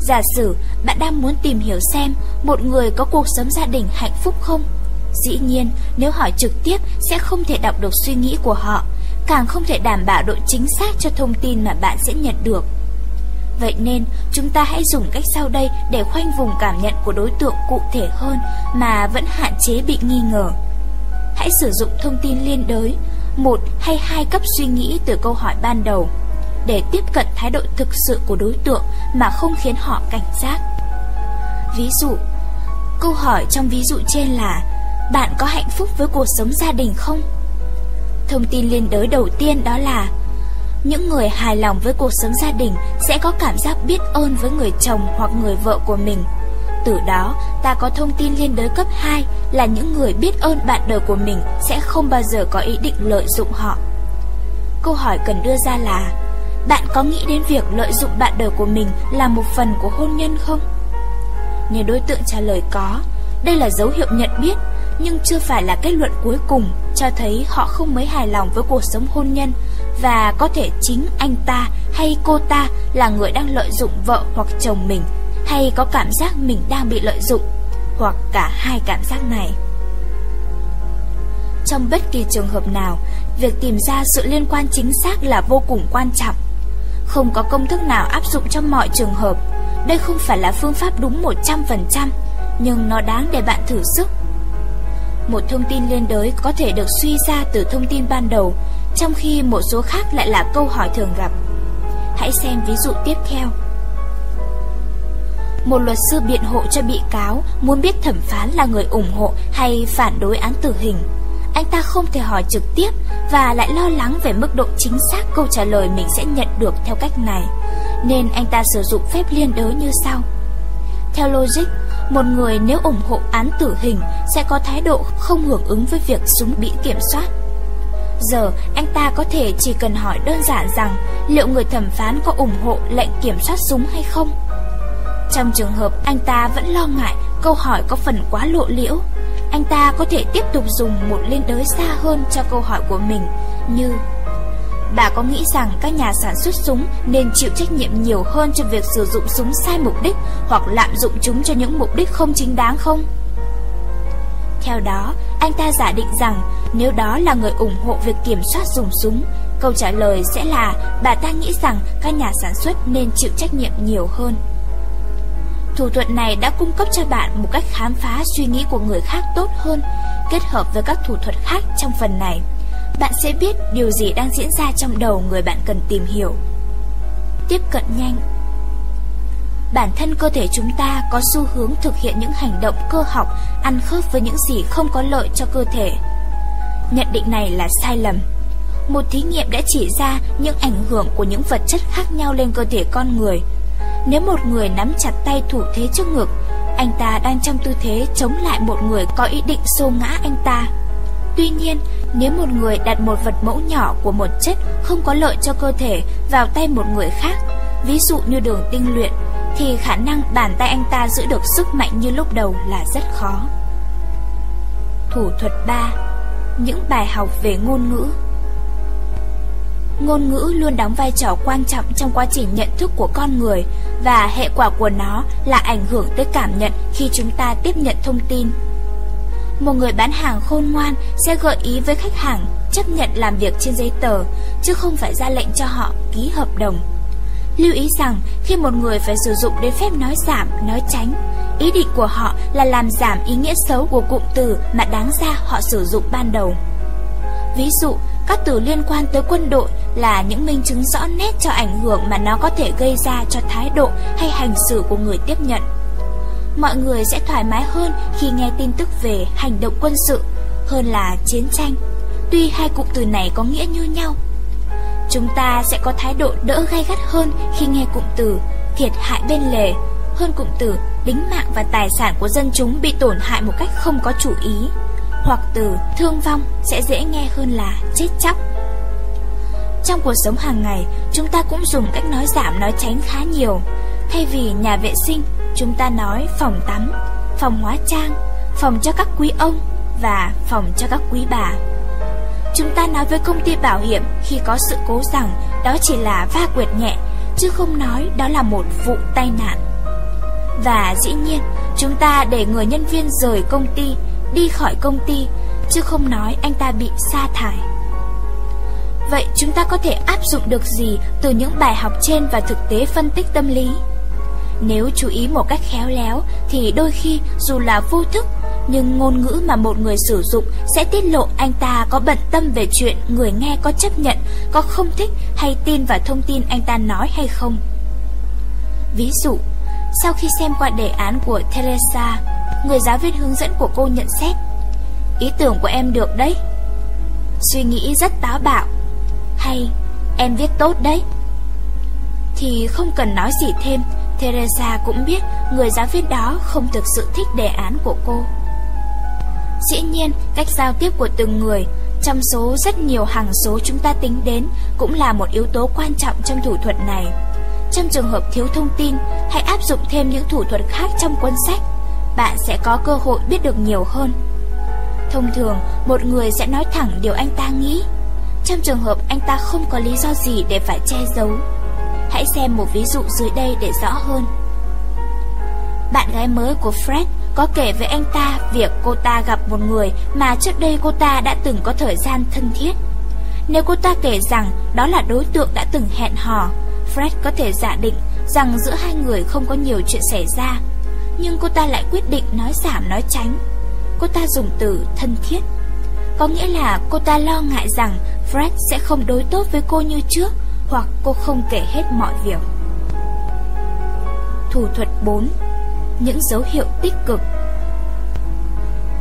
Giả sử bạn đang muốn tìm hiểu xem một người có cuộc sống gia đình hạnh phúc không? Dĩ nhiên, nếu hỏi trực tiếp sẽ không thể đọc được suy nghĩ của họ, càng không thể đảm bảo độ chính xác cho thông tin mà bạn sẽ nhận được. Vậy nên, chúng ta hãy dùng cách sau đây để khoanh vùng cảm nhận của đối tượng cụ thể hơn mà vẫn hạn chế bị nghi ngờ. Hãy sử dụng thông tin liên đới, một hay hai cấp suy nghĩ từ câu hỏi ban đầu, để tiếp cận thái độ thực sự của đối tượng mà không khiến họ cảnh giác. Ví dụ, câu hỏi trong ví dụ trên là Bạn có hạnh phúc với cuộc sống gia đình không? Thông tin liên đới đầu tiên đó là những người hài lòng với cuộc sống gia đình sẽ có cảm giác biết ơn với người chồng hoặc người vợ của mình. Từ đó, ta có thông tin liên đới cấp 2 là những người biết ơn bạn đời của mình sẽ không bao giờ có ý định lợi dụng họ. Câu hỏi cần đưa ra là Bạn có nghĩ đến việc lợi dụng bạn đời của mình là một phần của hôn nhân không? Nếu đối tượng trả lời có, đây là dấu hiệu nhận biết nhưng chưa phải là kết luận cuối cùng cho thấy họ không mấy hài lòng với cuộc sống hôn nhân và có thể chính anh ta hay cô ta là người đang lợi dụng vợ hoặc chồng mình hay có cảm giác mình đang bị lợi dụng hoặc cả hai cảm giác này. Trong bất kỳ trường hợp nào, việc tìm ra sự liên quan chính xác là vô cùng quan trọng. Không có công thức nào áp dụng trong mọi trường hợp. Đây không phải là phương pháp đúng 100%, nhưng nó đáng để bạn thử sức. Một thông tin liên đới có thể được suy ra từ thông tin ban đầu, trong khi một số khác lại là câu hỏi thường gặp. Hãy xem ví dụ tiếp theo. Một luật sư biện hộ cho bị cáo muốn biết thẩm phán là người ủng hộ hay phản đối án tử hình. Anh ta không thể hỏi trực tiếp và lại lo lắng về mức độ chính xác câu trả lời mình sẽ nhận được theo cách này. Nên anh ta sử dụng phép liên đới như sau. Theo logic, một người nếu ủng hộ án tử hình sẽ có thái độ không hưởng ứng với việc súng bị kiểm soát. Giờ, anh ta có thể chỉ cần hỏi đơn giản rằng liệu người thẩm phán có ủng hộ lệnh kiểm soát súng hay không. Trong trường hợp anh ta vẫn lo ngại câu hỏi có phần quá lộ liễu, anh ta có thể tiếp tục dùng một liên đới xa hơn cho câu hỏi của mình như Bà có nghĩ rằng các nhà sản xuất súng nên chịu trách nhiệm nhiều hơn cho việc sử dụng súng sai mục đích hoặc lạm dụng chúng cho những mục đích không chính đáng không? Theo đó, anh ta giả định rằng nếu đó là người ủng hộ việc kiểm soát dùng súng, câu trả lời sẽ là bà ta nghĩ rằng các nhà sản xuất nên chịu trách nhiệm nhiều hơn. Thủ thuật này đã cung cấp cho bạn một cách khám phá suy nghĩ của người khác tốt hơn, kết hợp với các thủ thuật khác trong phần này bạn sẽ biết điều gì đang diễn ra trong đầu người bạn cần tìm hiểu. Tiếp cận nhanh Bản thân cơ thể chúng ta có xu hướng thực hiện những hành động cơ học ăn khớp với những gì không có lợi cho cơ thể. Nhận định này là sai lầm. Một thí nghiệm đã chỉ ra những ảnh hưởng của những vật chất khác nhau lên cơ thể con người. Nếu một người nắm chặt tay thủ thế trước ngực, anh ta đang trong tư thế chống lại một người có ý định xô ngã anh ta. Tuy nhiên, nếu một người đặt một vật mẫu nhỏ của một chất không có lợi cho cơ thể vào tay một người khác, ví dụ như đường tinh luyện, thì khả năng bàn tay anh ta giữ được sức mạnh như lúc đầu là rất khó. Thủ thuật 3 Những bài học về ngôn ngữ Ngôn ngữ luôn đóng vai trò quan trọng trong quá trình nhận thức của con người và hệ quả của nó là ảnh hưởng tới cảm nhận khi chúng ta tiếp nhận thông tin một người bán hàng khôn ngoan sẽ gợi ý với khách hàng chấp nhận làm việc trên giấy tờ, chứ không phải ra lệnh cho họ ký hợp đồng. Lưu ý rằng khi một người phải sử dụng đến phép nói giảm, nói tránh, ý định của họ là làm giảm ý nghĩa xấu của cụm từ mà đáng ra họ sử dụng ban đầu. Ví dụ, các từ liên quan tới quân đội là những minh chứng rõ nét cho ảnh hưởng mà nó có thể gây ra cho thái độ hay hành xử của người tiếp nhận. Mọi người sẽ thoải mái hơn khi nghe tin tức về hành động quân sự hơn là chiến tranh, tuy hai cụm từ này có nghĩa như nhau. Chúng ta sẽ có thái độ đỡ gay gắt hơn khi nghe cụm từ thiệt hại bên lề hơn cụm từ tính mạng và tài sản của dân chúng bị tổn hại một cách không có chủ ý hoặc từ thương vong sẽ dễ nghe hơn là chết chóc. Trong cuộc sống hàng ngày, chúng ta cũng dùng cách nói giảm nói tránh khá nhiều. Thay vì nhà vệ sinh, chúng ta nói phòng tắm, phòng hóa trang, phòng cho các quý ông và phòng cho các quý bà. Chúng ta nói với công ty bảo hiểm khi có sự cố rằng đó chỉ là va quệt nhẹ, chứ không nói đó là một vụ tai nạn. Và dĩ nhiên, chúng ta để người nhân viên rời công ty, đi khỏi công ty, chứ không nói anh ta bị sa thải. Vậy chúng ta có thể áp dụng được gì từ những bài học trên và thực tế phân tích tâm lý? Nếu chú ý một cách khéo léo thì đôi khi dù là vô thức nhưng ngôn ngữ mà một người sử dụng sẽ tiết lộ anh ta có bận tâm về chuyện người nghe có chấp nhận, có không thích hay tin vào thông tin anh ta nói hay không. Ví dụ, sau khi xem qua đề án của Teresa, người giáo viên hướng dẫn của cô nhận xét Ý tưởng của em được đấy. Suy nghĩ rất táo bạo. Hay em viết tốt đấy. Thì không cần nói gì thêm. Teresa cũng biết người giáo viên đó không thực sự thích đề án của cô. Dĩ nhiên, cách giao tiếp của từng người Trong số rất nhiều hàng số chúng ta tính đến Cũng là một yếu tố quan trọng trong thủ thuật này. Trong trường hợp thiếu thông tin Hãy áp dụng thêm những thủ thuật khác trong cuốn sách. Bạn sẽ có cơ hội biết được nhiều hơn. Thông thường, một người sẽ nói thẳng điều anh ta nghĩ. Trong trường hợp anh ta không có lý do gì để phải che giấu Hãy xem một ví dụ dưới đây để rõ hơn Bạn gái mới của Fred có kể với anh ta việc cô ta gặp một người mà trước đây cô ta đã từng có thời gian thân thiết. Nếu cô ta kể rằng đó là đối tượng đã từng hẹn hò, Fred có thể giả định rằng giữa hai người không có nhiều chuyện xảy ra. Nhưng cô ta lại quyết định nói giảm nói tránh. Cô ta dùng từ thân thiết. Có nghĩa là cô ta lo ngại rằng Fred sẽ không đối tốt với cô như trước hoặc cô không kể hết mọi việc. Thủ thuật 4 những dấu hiệu tích cực.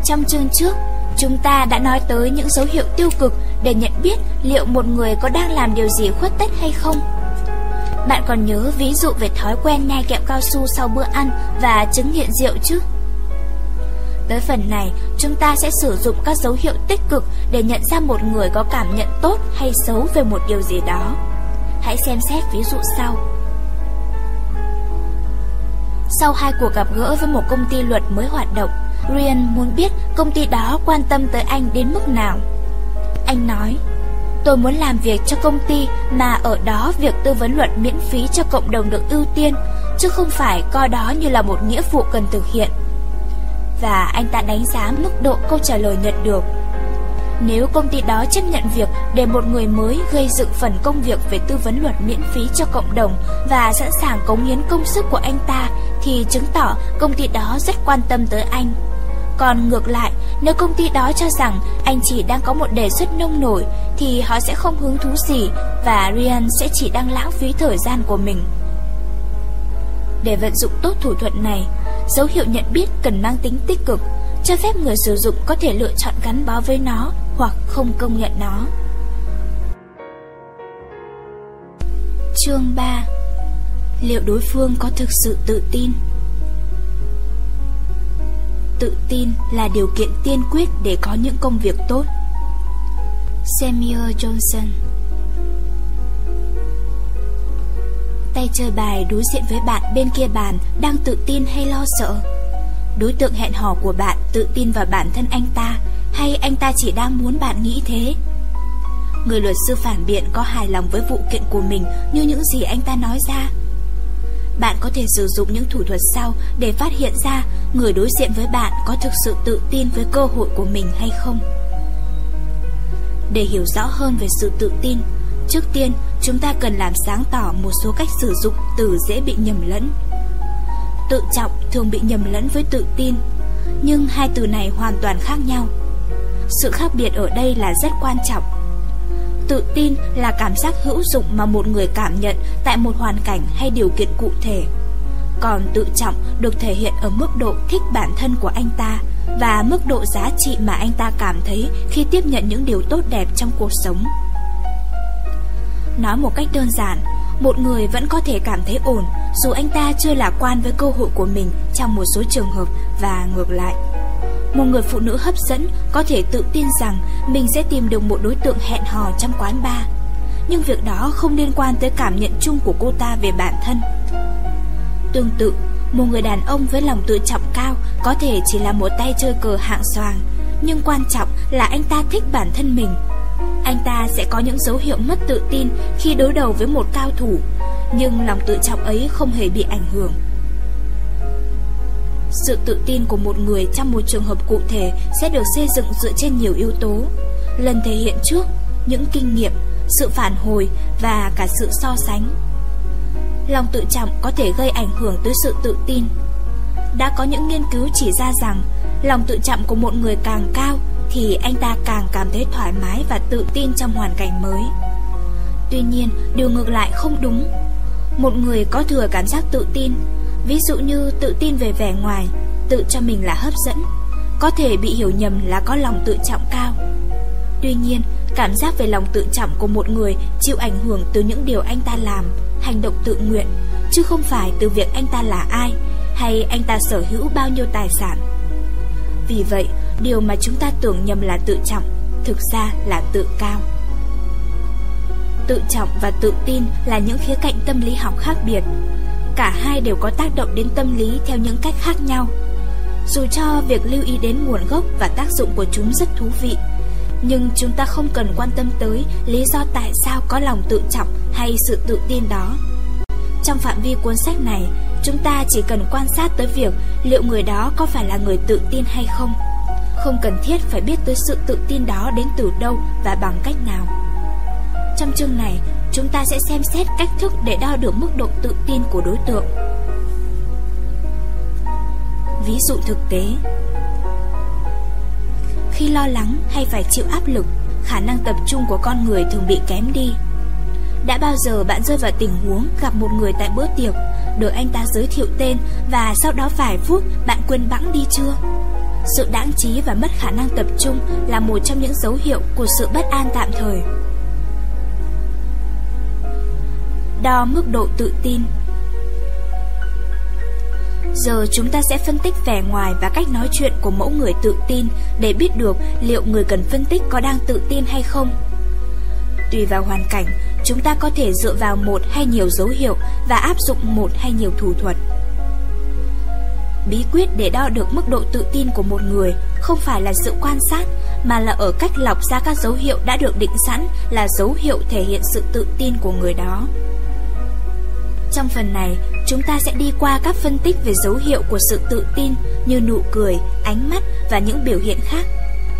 Trong chương trước, chúng ta đã nói tới những dấu hiệu tiêu cực để nhận biết liệu một người có đang làm điều gì khuất tất hay không. Bạn còn nhớ ví dụ về thói quen nhai kẹo cao su sau bữa ăn và chứng nghiện rượu chứ? Tới phần này, chúng ta sẽ sử dụng các dấu hiệu tích cực để nhận ra một người có cảm nhận tốt hay xấu về một điều gì đó. Hãy xem xét ví dụ sau. Sau hai cuộc gặp gỡ với một công ty luật mới hoạt động, Ryan muốn biết công ty đó quan tâm tới anh đến mức nào. Anh nói, tôi muốn làm việc cho công ty mà ở đó việc tư vấn luật miễn phí cho cộng đồng được ưu tiên, chứ không phải coi đó như là một nghĩa vụ cần thực hiện. Và anh ta đánh giá mức độ câu trả lời nhận được. Nếu công ty đó chấp nhận việc để một người mới gây dựng phần công việc về tư vấn luật miễn phí cho cộng đồng và sẵn sàng cống hiến công sức của anh ta, thì chứng tỏ công ty đó rất quan tâm tới anh. Còn ngược lại, nếu công ty đó cho rằng anh chỉ đang có một đề xuất nông nổi, thì họ sẽ không hứng thú gì và Ryan sẽ chỉ đang lãng phí thời gian của mình. Để vận dụng tốt thủ thuật này, dấu hiệu nhận biết cần mang tính tích cực, cho phép người sử dụng có thể lựa chọn gắn bó với nó hoặc không công nhận nó. Chương 3 Liệu đối phương có thực sự tự tin? Tự tin là điều kiện tiên quyết để có những công việc tốt. Samuel Johnson Tay chơi bài đối diện với bạn bên kia bàn đang tự tin hay lo sợ? Đối tượng hẹn hò của bạn tự tin vào bản thân anh ta hay anh ta chỉ đang muốn bạn nghĩ thế? Người luật sư phản biện có hài lòng với vụ kiện của mình như những gì anh ta nói ra. Bạn có thể sử dụng những thủ thuật sau để phát hiện ra người đối diện với bạn có thực sự tự tin với cơ hội của mình hay không. Để hiểu rõ hơn về sự tự tin, trước tiên chúng ta cần làm sáng tỏ một số cách sử dụng từ dễ bị nhầm lẫn. Tự trọng thường bị nhầm lẫn với tự tin, nhưng hai từ này hoàn toàn khác nhau sự khác biệt ở đây là rất quan trọng. Tự tin là cảm giác hữu dụng mà một người cảm nhận tại một hoàn cảnh hay điều kiện cụ thể. Còn tự trọng được thể hiện ở mức độ thích bản thân của anh ta và mức độ giá trị mà anh ta cảm thấy khi tiếp nhận những điều tốt đẹp trong cuộc sống. Nói một cách đơn giản, một người vẫn có thể cảm thấy ổn dù anh ta chưa lạc quan với cơ hội của mình trong một số trường hợp và ngược lại. Một người phụ nữ hấp dẫn có thể tự tin rằng mình sẽ tìm được một đối tượng hẹn hò trong quán bar. Nhưng việc đó không liên quan tới cảm nhận chung của cô ta về bản thân. Tương tự, một người đàn ông với lòng tự trọng cao có thể chỉ là một tay chơi cờ hạng xoàng, nhưng quan trọng là anh ta thích bản thân mình. Anh ta sẽ có những dấu hiệu mất tự tin khi đối đầu với một cao thủ, nhưng lòng tự trọng ấy không hề bị ảnh hưởng. Sự tự tin của một người trong một trường hợp cụ thể sẽ được xây dựng dựa trên nhiều yếu tố. Lần thể hiện trước, những kinh nghiệm, sự phản hồi và cả sự so sánh. Lòng tự trọng có thể gây ảnh hưởng tới sự tự tin. Đã có những nghiên cứu chỉ ra rằng lòng tự trọng của một người càng cao thì anh ta càng cảm thấy thoải mái và tự tin trong hoàn cảnh mới. Tuy nhiên, điều ngược lại không đúng. Một người có thừa cảm giác tự tin Ví dụ như tự tin về vẻ ngoài, tự cho mình là hấp dẫn, có thể bị hiểu nhầm là có lòng tự trọng cao. Tuy nhiên, cảm giác về lòng tự trọng của một người chịu ảnh hưởng từ những điều anh ta làm, hành động tự nguyện, chứ không phải từ việc anh ta là ai hay anh ta sở hữu bao nhiêu tài sản. Vì vậy, điều mà chúng ta tưởng nhầm là tự trọng, thực ra là tự cao. Tự trọng và tự tin là những khía cạnh tâm lý học khác biệt, Cả hai đều có tác động đến tâm lý theo những cách khác nhau. Dù cho việc lưu ý đến nguồn gốc và tác dụng của chúng rất thú vị, nhưng chúng ta không cần quan tâm tới lý do tại sao có lòng tự trọng hay sự tự tin đó. Trong phạm vi cuốn sách này, chúng ta chỉ cần quan sát tới việc liệu người đó có phải là người tự tin hay không. Không cần thiết phải biết tới sự tự tin đó đến từ đâu và bằng cách nào. Trong chương này, chúng ta sẽ xem xét cách thức để đo được mức độ tự tin của đối tượng. Ví dụ thực tế Khi lo lắng hay phải chịu áp lực, khả năng tập trung của con người thường bị kém đi. Đã bao giờ bạn rơi vào tình huống gặp một người tại bữa tiệc, được anh ta giới thiệu tên và sau đó vài phút bạn quên bẵng đi chưa? Sự đáng trí và mất khả năng tập trung là một trong những dấu hiệu của sự bất an tạm thời. Đo mức độ tự tin. Giờ chúng ta sẽ phân tích vẻ ngoài và cách nói chuyện của mẫu người tự tin để biết được liệu người cần phân tích có đang tự tin hay không. Tùy vào hoàn cảnh, chúng ta có thể dựa vào một hay nhiều dấu hiệu và áp dụng một hay nhiều thủ thuật. Bí quyết để đo được mức độ tự tin của một người không phải là sự quan sát, mà là ở cách lọc ra các dấu hiệu đã được định sẵn là dấu hiệu thể hiện sự tự tin của người đó. Trong phần này, chúng ta sẽ đi qua các phân tích về dấu hiệu của sự tự tin như nụ cười, ánh mắt và những biểu hiện khác.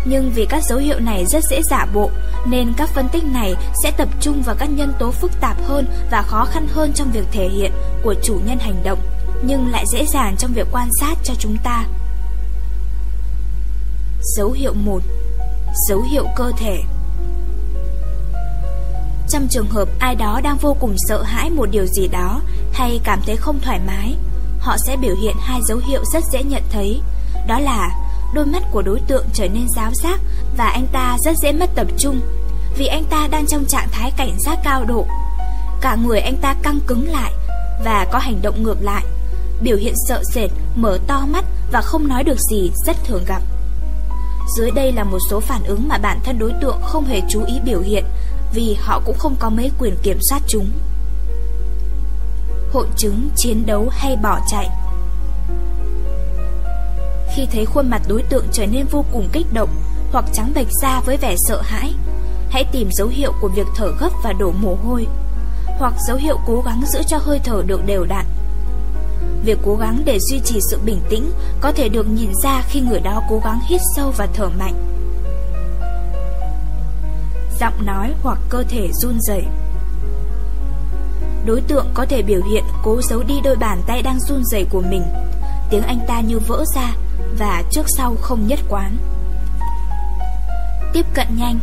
Nhưng vì các dấu hiệu này rất dễ giả bộ, nên các phân tích này sẽ tập trung vào các nhân tố phức tạp hơn và khó khăn hơn trong việc thể hiện của chủ nhân hành động, nhưng lại dễ dàng trong việc quan sát cho chúng ta. Dấu hiệu 1 Dấu hiệu cơ thể trong trường hợp ai đó đang vô cùng sợ hãi một điều gì đó hay cảm thấy không thoải mái, họ sẽ biểu hiện hai dấu hiệu rất dễ nhận thấy. Đó là đôi mắt của đối tượng trở nên giáo giác và anh ta rất dễ mất tập trung vì anh ta đang trong trạng thái cảnh giác cao độ. Cả người anh ta căng cứng lại và có hành động ngược lại. Biểu hiện sợ sệt, mở to mắt và không nói được gì rất thường gặp. Dưới đây là một số phản ứng mà bản thân đối tượng không hề chú ý biểu hiện vì họ cũng không có mấy quyền kiểm soát chúng. Hội chứng chiến đấu hay bỏ chạy Khi thấy khuôn mặt đối tượng trở nên vô cùng kích động hoặc trắng bệch ra với vẻ sợ hãi, hãy tìm dấu hiệu của việc thở gấp và đổ mồ hôi, hoặc dấu hiệu cố gắng giữ cho hơi thở được đều đặn. Việc cố gắng để duy trì sự bình tĩnh có thể được nhìn ra khi người đó cố gắng hít sâu và thở mạnh giọng nói hoặc cơ thể run rẩy. Đối tượng có thể biểu hiện cố giấu đi đôi bàn tay đang run rẩy của mình. Tiếng anh ta như vỡ ra và trước sau không nhất quán. tiếp cận nhanh.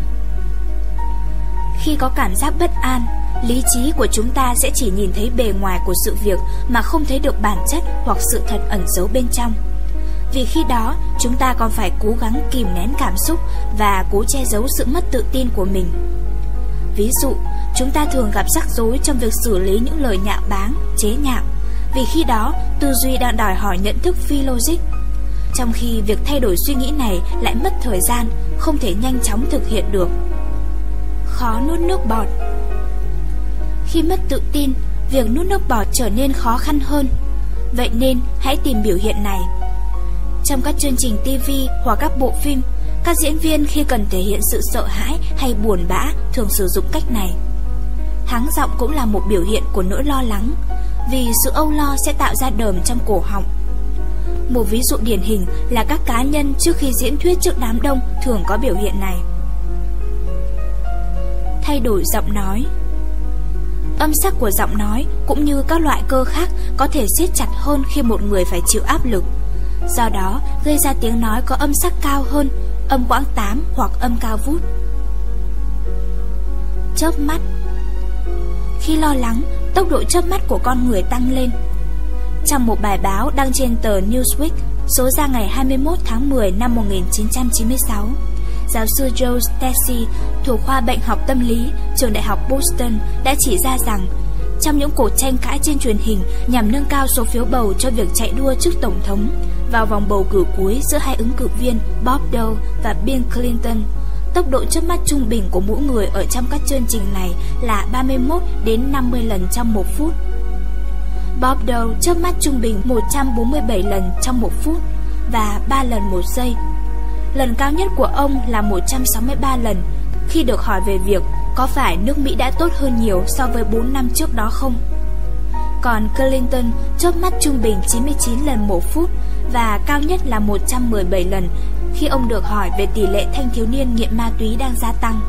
Khi có cảm giác bất an, lý trí của chúng ta sẽ chỉ nhìn thấy bề ngoài của sự việc mà không thấy được bản chất hoặc sự thật ẩn giấu bên trong. Vì khi đó, chúng ta còn phải cố gắng kìm nén cảm xúc và cố che giấu sự mất tự tin của mình. Ví dụ, chúng ta thường gặp rắc rối trong việc xử lý những lời nhạo báng, chế nhạo, vì khi đó tư duy đang đòi hỏi nhận thức phi logic. Trong khi việc thay đổi suy nghĩ này lại mất thời gian, không thể nhanh chóng thực hiện được. Khó nuốt nước bọt Khi mất tự tin, việc nuốt nước bọt trở nên khó khăn hơn. Vậy nên hãy tìm biểu hiện này. Trong các chương trình TV hoặc các bộ phim, các diễn viên khi cần thể hiện sự sợ hãi hay buồn bã thường sử dụng cách này. Háng giọng cũng là một biểu hiện của nỗi lo lắng, vì sự âu lo sẽ tạo ra đờm trong cổ họng. Một ví dụ điển hình là các cá nhân trước khi diễn thuyết trước đám đông thường có biểu hiện này. Thay đổi giọng nói Âm sắc của giọng nói cũng như các loại cơ khác có thể siết chặt hơn khi một người phải chịu áp lực. Do đó, gây ra tiếng nói có âm sắc cao hơn, âm quãng 8 hoặc âm cao vút. Chớp mắt Khi lo lắng, tốc độ chớp mắt của con người tăng lên. Trong một bài báo đăng trên tờ Newsweek, số ra ngày 21 tháng 10 năm 1996, giáo sư Joe Stacy thuộc khoa bệnh học tâm lý, trường đại học Boston đã chỉ ra rằng trong những cuộc tranh cãi trên truyền hình nhằm nâng cao số phiếu bầu cho việc chạy đua trước tổng thống vào vòng bầu cử cuối giữa hai ứng cử viên Bob Dole và Bill Clinton, Tốc độ chớp mắt trung bình của mỗi người ở trong các chương trình này là 31 đến 50 lần trong một phút. Bob Dole chớp mắt trung bình 147 lần trong một phút và 3 lần một giây. Lần cao nhất của ông là 163 lần khi được hỏi về việc có phải nước Mỹ đã tốt hơn nhiều so với 4 năm trước đó không. Còn Clinton chớp mắt trung bình 99 lần một phút và cao nhất là 117 lần khi ông được hỏi về tỷ lệ thanh thiếu niên nghiện ma túy đang gia tăng.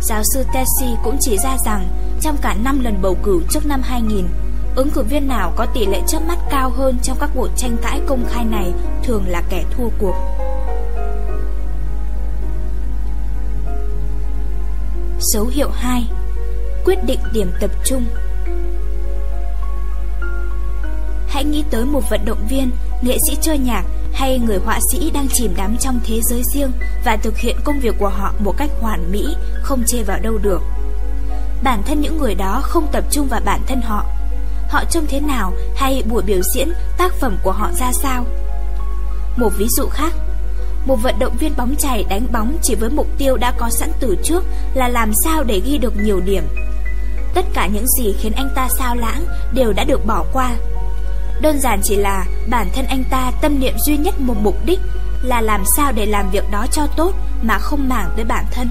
Giáo sư Tessie cũng chỉ ra rằng trong cả 5 lần bầu cử trước năm 2000, ứng cử viên nào có tỷ lệ chớp mắt cao hơn trong các cuộc tranh cãi công khai này thường là kẻ thua cuộc. Dấu hiệu 2 Quyết định điểm tập trung Hãy nghĩ tới một vận động viên, nghệ sĩ chơi nhạc hay người họa sĩ đang chìm đắm trong thế giới riêng và thực hiện công việc của họ một cách hoàn mỹ, không chê vào đâu được. Bản thân những người đó không tập trung vào bản thân họ. Họ trông thế nào hay buổi biểu diễn, tác phẩm của họ ra sao? Một ví dụ khác, một vận động viên bóng chày đánh bóng chỉ với mục tiêu đã có sẵn từ trước là làm sao để ghi được nhiều điểm. Tất cả những gì khiến anh ta sao lãng đều đã được bỏ qua Đơn giản chỉ là bản thân anh ta tâm niệm duy nhất một mục đích là làm sao để làm việc đó cho tốt mà không màng tới bản thân.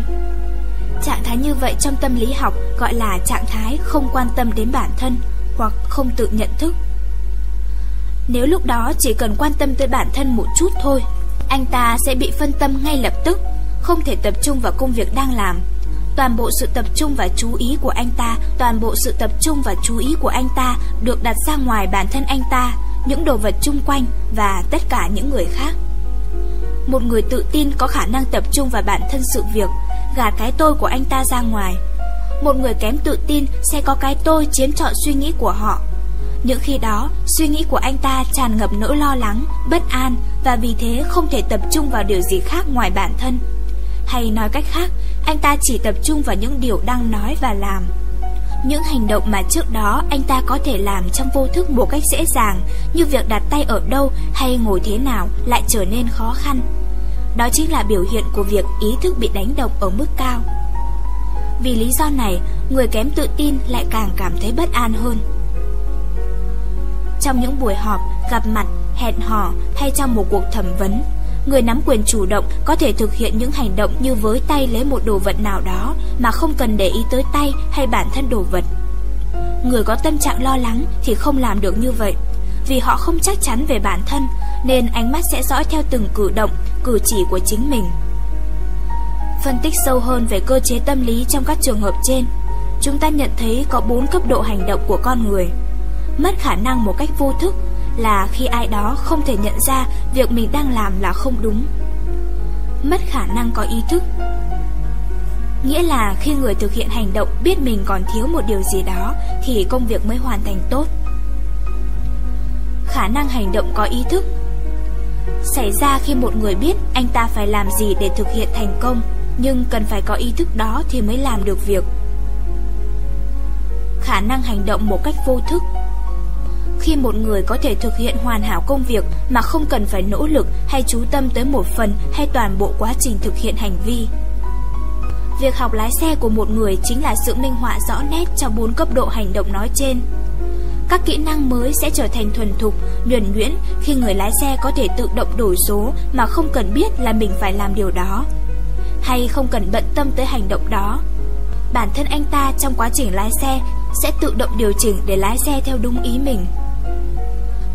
Trạng thái như vậy trong tâm lý học gọi là trạng thái không quan tâm đến bản thân hoặc không tự nhận thức. Nếu lúc đó chỉ cần quan tâm tới bản thân một chút thôi, anh ta sẽ bị phân tâm ngay lập tức, không thể tập trung vào công việc đang làm Toàn bộ sự tập trung và chú ý của anh ta, toàn bộ sự tập trung và chú ý của anh ta được đặt ra ngoài bản thân anh ta, những đồ vật chung quanh và tất cả những người khác. Một người tự tin có khả năng tập trung vào bản thân sự việc, gạt cái tôi của anh ta ra ngoài. Một người kém tự tin sẽ có cái tôi chiếm trọn suy nghĩ của họ. Những khi đó, suy nghĩ của anh ta tràn ngập nỗi lo lắng, bất an và vì thế không thể tập trung vào điều gì khác ngoài bản thân. Hay nói cách khác, anh ta chỉ tập trung vào những điều đang nói và làm. Những hành động mà trước đó anh ta có thể làm trong vô thức một cách dễ dàng, như việc đặt tay ở đâu hay ngồi thế nào lại trở nên khó khăn. Đó chính là biểu hiện của việc ý thức bị đánh động ở mức cao. Vì lý do này, người kém tự tin lại càng cảm thấy bất an hơn. Trong những buổi họp, gặp mặt, hẹn hò hay trong một cuộc thẩm vấn, người nắm quyền chủ động có thể thực hiện những hành động như với tay lấy một đồ vật nào đó mà không cần để ý tới tay hay bản thân đồ vật. Người có tâm trạng lo lắng thì không làm được như vậy, vì họ không chắc chắn về bản thân nên ánh mắt sẽ dõi theo từng cử động, cử chỉ của chính mình. Phân tích sâu hơn về cơ chế tâm lý trong các trường hợp trên, chúng ta nhận thấy có 4 cấp độ hành động của con người. Mất khả năng một cách vô thức là khi ai đó không thể nhận ra việc mình đang làm là không đúng. mất khả năng có ý thức. Nghĩa là khi người thực hiện hành động biết mình còn thiếu một điều gì đó thì công việc mới hoàn thành tốt. Khả năng hành động có ý thức Xảy ra khi một người biết anh ta phải làm gì để thực hiện thành công, Nhưng cần phải có ý thức đó thì mới làm được việc Khả năng hành động một cách vô thức khi một người có thể thực hiện hoàn hảo công việc mà không cần phải nỗ lực hay chú tâm tới một phần hay toàn bộ quá trình thực hiện hành vi. Việc học lái xe của một người chính là sự minh họa rõ nét cho bốn cấp độ hành động nói trên. Các kỹ năng mới sẽ trở thành thuần thục, nhuần nhuyễn khi người lái xe có thể tự động đổi số mà không cần biết là mình phải làm điều đó. Hay không cần bận tâm tới hành động đó. Bản thân anh ta trong quá trình lái xe sẽ tự động điều chỉnh để lái xe theo đúng ý mình.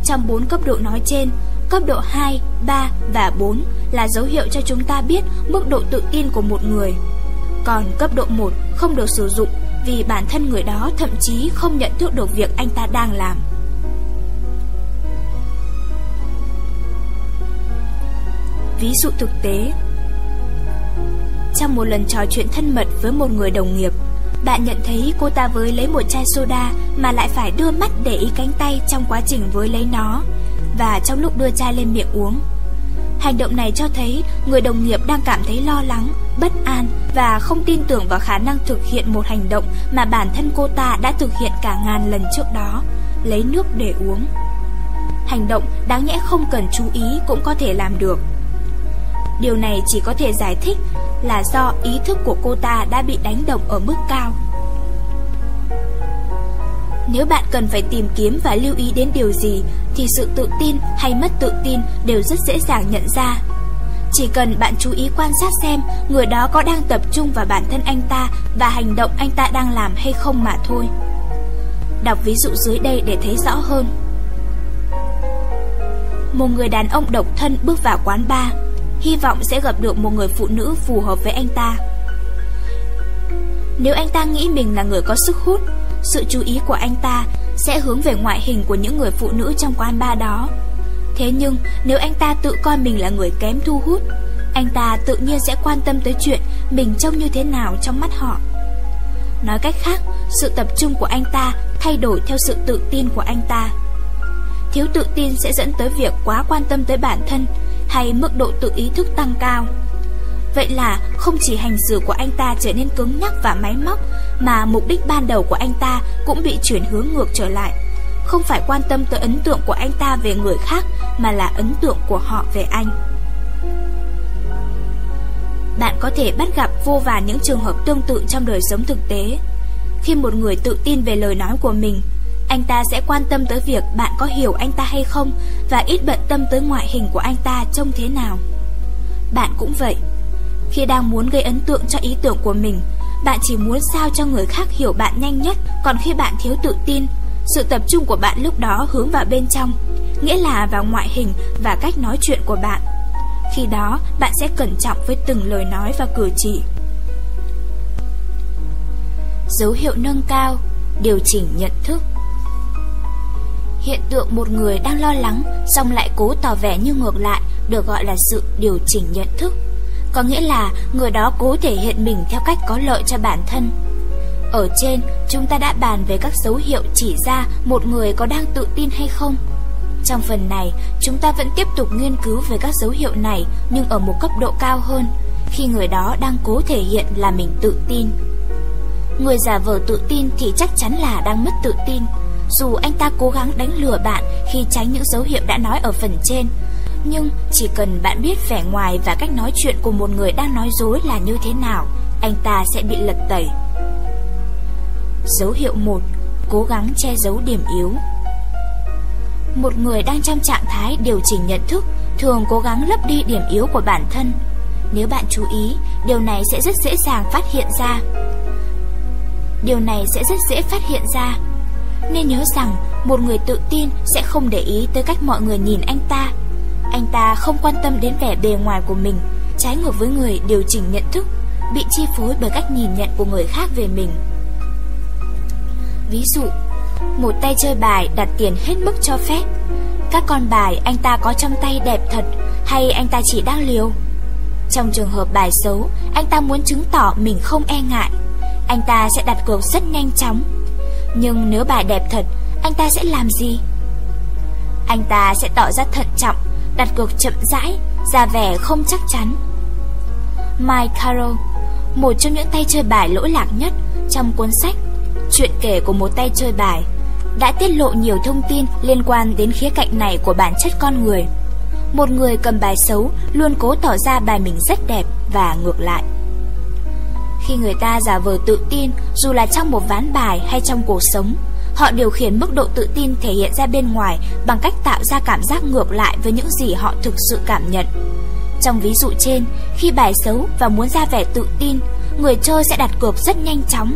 Trong 4 cấp độ nói trên, cấp độ 2, 3 và 4 là dấu hiệu cho chúng ta biết mức độ tự tin của một người. Còn cấp độ 1 không được sử dụng vì bản thân người đó thậm chí không nhận thức được việc anh ta đang làm. Ví dụ thực tế Trong một lần trò chuyện thân mật với một người đồng nghiệp bạn nhận thấy cô ta với lấy một chai soda mà lại phải đưa mắt để ý cánh tay trong quá trình với lấy nó và trong lúc đưa chai lên miệng uống. Hành động này cho thấy người đồng nghiệp đang cảm thấy lo lắng, bất an và không tin tưởng vào khả năng thực hiện một hành động mà bản thân cô ta đã thực hiện cả ngàn lần trước đó, lấy nước để uống. Hành động đáng nhẽ không cần chú ý cũng có thể làm được. Điều này chỉ có thể giải thích là do ý thức của cô ta đã bị đánh động ở mức cao. Nếu bạn cần phải tìm kiếm và lưu ý đến điều gì, thì sự tự tin hay mất tự tin đều rất dễ dàng nhận ra. Chỉ cần bạn chú ý quan sát xem người đó có đang tập trung vào bản thân anh ta và hành động anh ta đang làm hay không mà thôi. Đọc ví dụ dưới đây để thấy rõ hơn. Một người đàn ông độc thân bước vào quán bar hy vọng sẽ gặp được một người phụ nữ phù hợp với anh ta. Nếu anh ta nghĩ mình là người có sức hút, sự chú ý của anh ta sẽ hướng về ngoại hình của những người phụ nữ trong quán bar đó. Thế nhưng, nếu anh ta tự coi mình là người kém thu hút, anh ta tự nhiên sẽ quan tâm tới chuyện mình trông như thế nào trong mắt họ. Nói cách khác, sự tập trung của anh ta thay đổi theo sự tự tin của anh ta. Thiếu tự tin sẽ dẫn tới việc quá quan tâm tới bản thân, hay mức độ tự ý thức tăng cao. Vậy là không chỉ hành xử của anh ta trở nên cứng nhắc và máy móc, mà mục đích ban đầu của anh ta cũng bị chuyển hướng ngược trở lại. Không phải quan tâm tới ấn tượng của anh ta về người khác, mà là ấn tượng của họ về anh. Bạn có thể bắt gặp vô vàn những trường hợp tương tự trong đời sống thực tế. Khi một người tự tin về lời nói của mình, anh ta sẽ quan tâm tới việc bạn có hiểu anh ta hay không và ít bận tâm tới ngoại hình của anh ta trông thế nào. Bạn cũng vậy. Khi đang muốn gây ấn tượng cho ý tưởng của mình, bạn chỉ muốn sao cho người khác hiểu bạn nhanh nhất, còn khi bạn thiếu tự tin, sự tập trung của bạn lúc đó hướng vào bên trong, nghĩa là vào ngoại hình và cách nói chuyện của bạn. Khi đó, bạn sẽ cẩn trọng với từng lời nói và cử chỉ. Dấu hiệu nâng cao, điều chỉnh nhận thức Hiện tượng một người đang lo lắng xong lại cố tỏ vẻ như ngược lại được gọi là sự điều chỉnh nhận thức. Có nghĩa là người đó cố thể hiện mình theo cách có lợi cho bản thân. Ở trên, chúng ta đã bàn về các dấu hiệu chỉ ra một người có đang tự tin hay không. Trong phần này, chúng ta vẫn tiếp tục nghiên cứu về các dấu hiệu này nhưng ở một cấp độ cao hơn, khi người đó đang cố thể hiện là mình tự tin. Người giả vờ tự tin thì chắc chắn là đang mất tự tin. Dù anh ta cố gắng đánh lừa bạn khi tránh những dấu hiệu đã nói ở phần trên, nhưng chỉ cần bạn biết vẻ ngoài và cách nói chuyện của một người đang nói dối là như thế nào, anh ta sẽ bị lật tẩy. Dấu hiệu 1. Cố gắng che giấu điểm yếu Một người đang trong trạng thái điều chỉnh nhận thức thường cố gắng lấp đi điểm yếu của bản thân. Nếu bạn chú ý, điều này sẽ rất dễ dàng phát hiện ra. Điều này sẽ rất dễ phát hiện ra nên nhớ rằng một người tự tin sẽ không để ý tới cách mọi người nhìn anh ta. Anh ta không quan tâm đến vẻ bề ngoài của mình, trái ngược với người điều chỉnh nhận thức, bị chi phối bởi cách nhìn nhận của người khác về mình. Ví dụ, một tay chơi bài đặt tiền hết mức cho phép. Các con bài anh ta có trong tay đẹp thật hay anh ta chỉ đang liều? Trong trường hợp bài xấu, anh ta muốn chứng tỏ mình không e ngại. Anh ta sẽ đặt cược rất nhanh chóng. Nhưng nếu bài đẹp thật, anh ta sẽ làm gì? Anh ta sẽ tỏ ra thận trọng, đặt cược chậm rãi, ra vẻ không chắc chắn. Mike Carroll, một trong những tay chơi bài lỗi lạc nhất trong cuốn sách Chuyện kể của một tay chơi bài, đã tiết lộ nhiều thông tin liên quan đến khía cạnh này của bản chất con người. Một người cầm bài xấu luôn cố tỏ ra bài mình rất đẹp và ngược lại. Khi người ta giả vờ tự tin, dù là trong một ván bài hay trong cuộc sống, họ điều khiển mức độ tự tin thể hiện ra bên ngoài bằng cách tạo ra cảm giác ngược lại với những gì họ thực sự cảm nhận. Trong ví dụ trên, khi bài xấu và muốn ra vẻ tự tin, người chơi sẽ đặt cược rất nhanh chóng.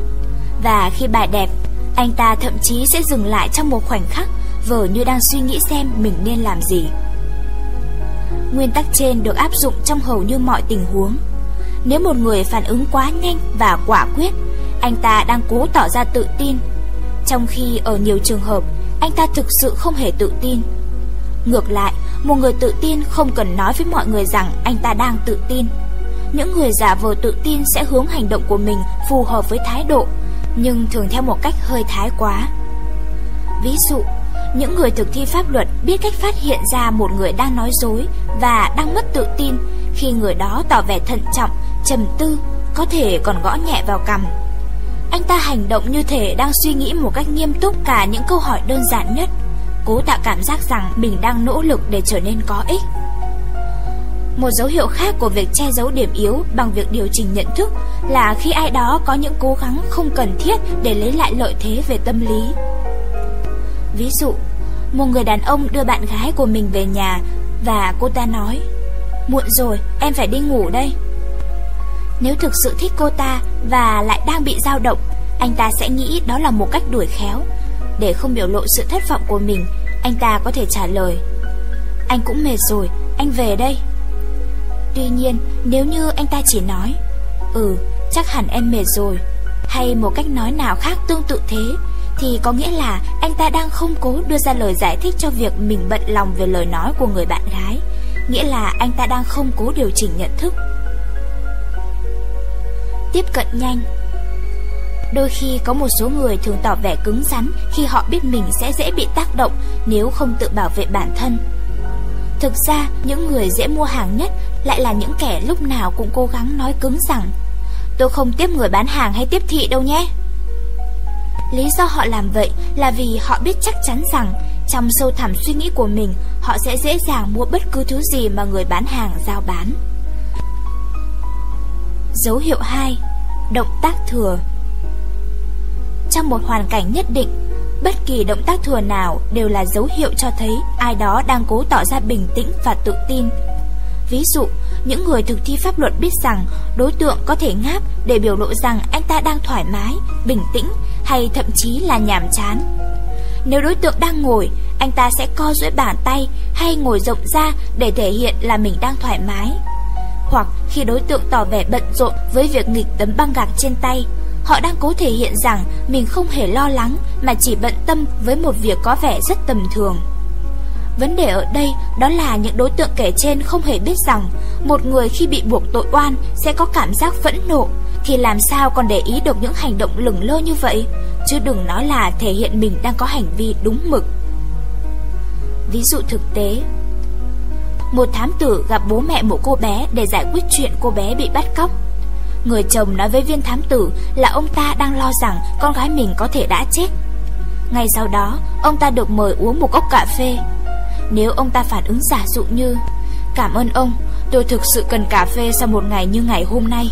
Và khi bài đẹp, anh ta thậm chí sẽ dừng lại trong một khoảnh khắc, vờ như đang suy nghĩ xem mình nên làm gì. Nguyên tắc trên được áp dụng trong hầu như mọi tình huống. Nếu một người phản ứng quá nhanh và quả quyết, anh ta đang cố tỏ ra tự tin, trong khi ở nhiều trường hợp, anh ta thực sự không hề tự tin. Ngược lại, một người tự tin không cần nói với mọi người rằng anh ta đang tự tin. Những người giả vờ tự tin sẽ hướng hành động của mình phù hợp với thái độ, nhưng thường theo một cách hơi thái quá. Ví dụ, những người thực thi pháp luật biết cách phát hiện ra một người đang nói dối và đang mất tự tin khi người đó tỏ vẻ thận trọng, trầm tư, có thể còn gõ nhẹ vào cằm. Anh ta hành động như thể đang suy nghĩ một cách nghiêm túc cả những câu hỏi đơn giản nhất, cố tạo cảm giác rằng mình đang nỗ lực để trở nên có ích. Một dấu hiệu khác của việc che giấu điểm yếu bằng việc điều chỉnh nhận thức là khi ai đó có những cố gắng không cần thiết để lấy lại lợi thế về tâm lý. Ví dụ, một người đàn ông đưa bạn gái của mình về nhà và cô ta nói Muộn rồi, em phải đi ngủ đây. Nếu thực sự thích cô ta và lại đang bị dao động, anh ta sẽ nghĩ đó là một cách đuổi khéo. Để không biểu lộ sự thất vọng của mình, anh ta có thể trả lời Anh cũng mệt rồi, anh về đây. Tuy nhiên, nếu như anh ta chỉ nói Ừ, chắc hẳn em mệt rồi Hay một cách nói nào khác tương tự thế Thì có nghĩa là anh ta đang không cố đưa ra lời giải thích cho việc mình bận lòng về lời nói của người bạn gái Nghĩa là anh ta đang không cố điều chỉnh nhận thức Tiếp cận nhanh Đôi khi có một số người thường tỏ vẻ cứng rắn khi họ biết mình sẽ dễ bị tác động nếu không tự bảo vệ bản thân. Thực ra, những người dễ mua hàng nhất lại là những kẻ lúc nào cũng cố gắng nói cứng rằng Tôi không tiếp người bán hàng hay tiếp thị đâu nhé. Lý do họ làm vậy là vì họ biết chắc chắn rằng trong sâu thẳm suy nghĩ của mình, họ sẽ dễ dàng mua bất cứ thứ gì mà người bán hàng giao bán. Dấu hiệu 2. Động tác thừa Trong một hoàn cảnh nhất định, bất kỳ động tác thừa nào đều là dấu hiệu cho thấy ai đó đang cố tỏ ra bình tĩnh và tự tin. Ví dụ, những người thực thi pháp luật biết rằng đối tượng có thể ngáp để biểu lộ rằng anh ta đang thoải mái, bình tĩnh hay thậm chí là nhàm chán. Nếu đối tượng đang ngồi, anh ta sẽ co duỗi bàn tay hay ngồi rộng ra để thể hiện là mình đang thoải mái. Hoặc khi đối tượng tỏ vẻ bận rộn với việc nghịch tấm băng gạc trên tay, họ đang cố thể hiện rằng mình không hề lo lắng mà chỉ bận tâm với một việc có vẻ rất tầm thường. Vấn đề ở đây đó là những đối tượng kể trên không hề biết rằng một người khi bị buộc tội oan sẽ có cảm giác phẫn nộ, thì làm sao còn để ý được những hành động lửng lơ như vậy, chứ đừng nói là thể hiện mình đang có hành vi đúng mực. Ví dụ thực tế một thám tử gặp bố mẹ một cô bé để giải quyết chuyện cô bé bị bắt cóc. Người chồng nói với viên thám tử là ông ta đang lo rằng con gái mình có thể đã chết. Ngay sau đó, ông ta được mời uống một cốc cà phê. Nếu ông ta phản ứng giả dụ như Cảm ơn ông, tôi thực sự cần cà phê sau một ngày như ngày hôm nay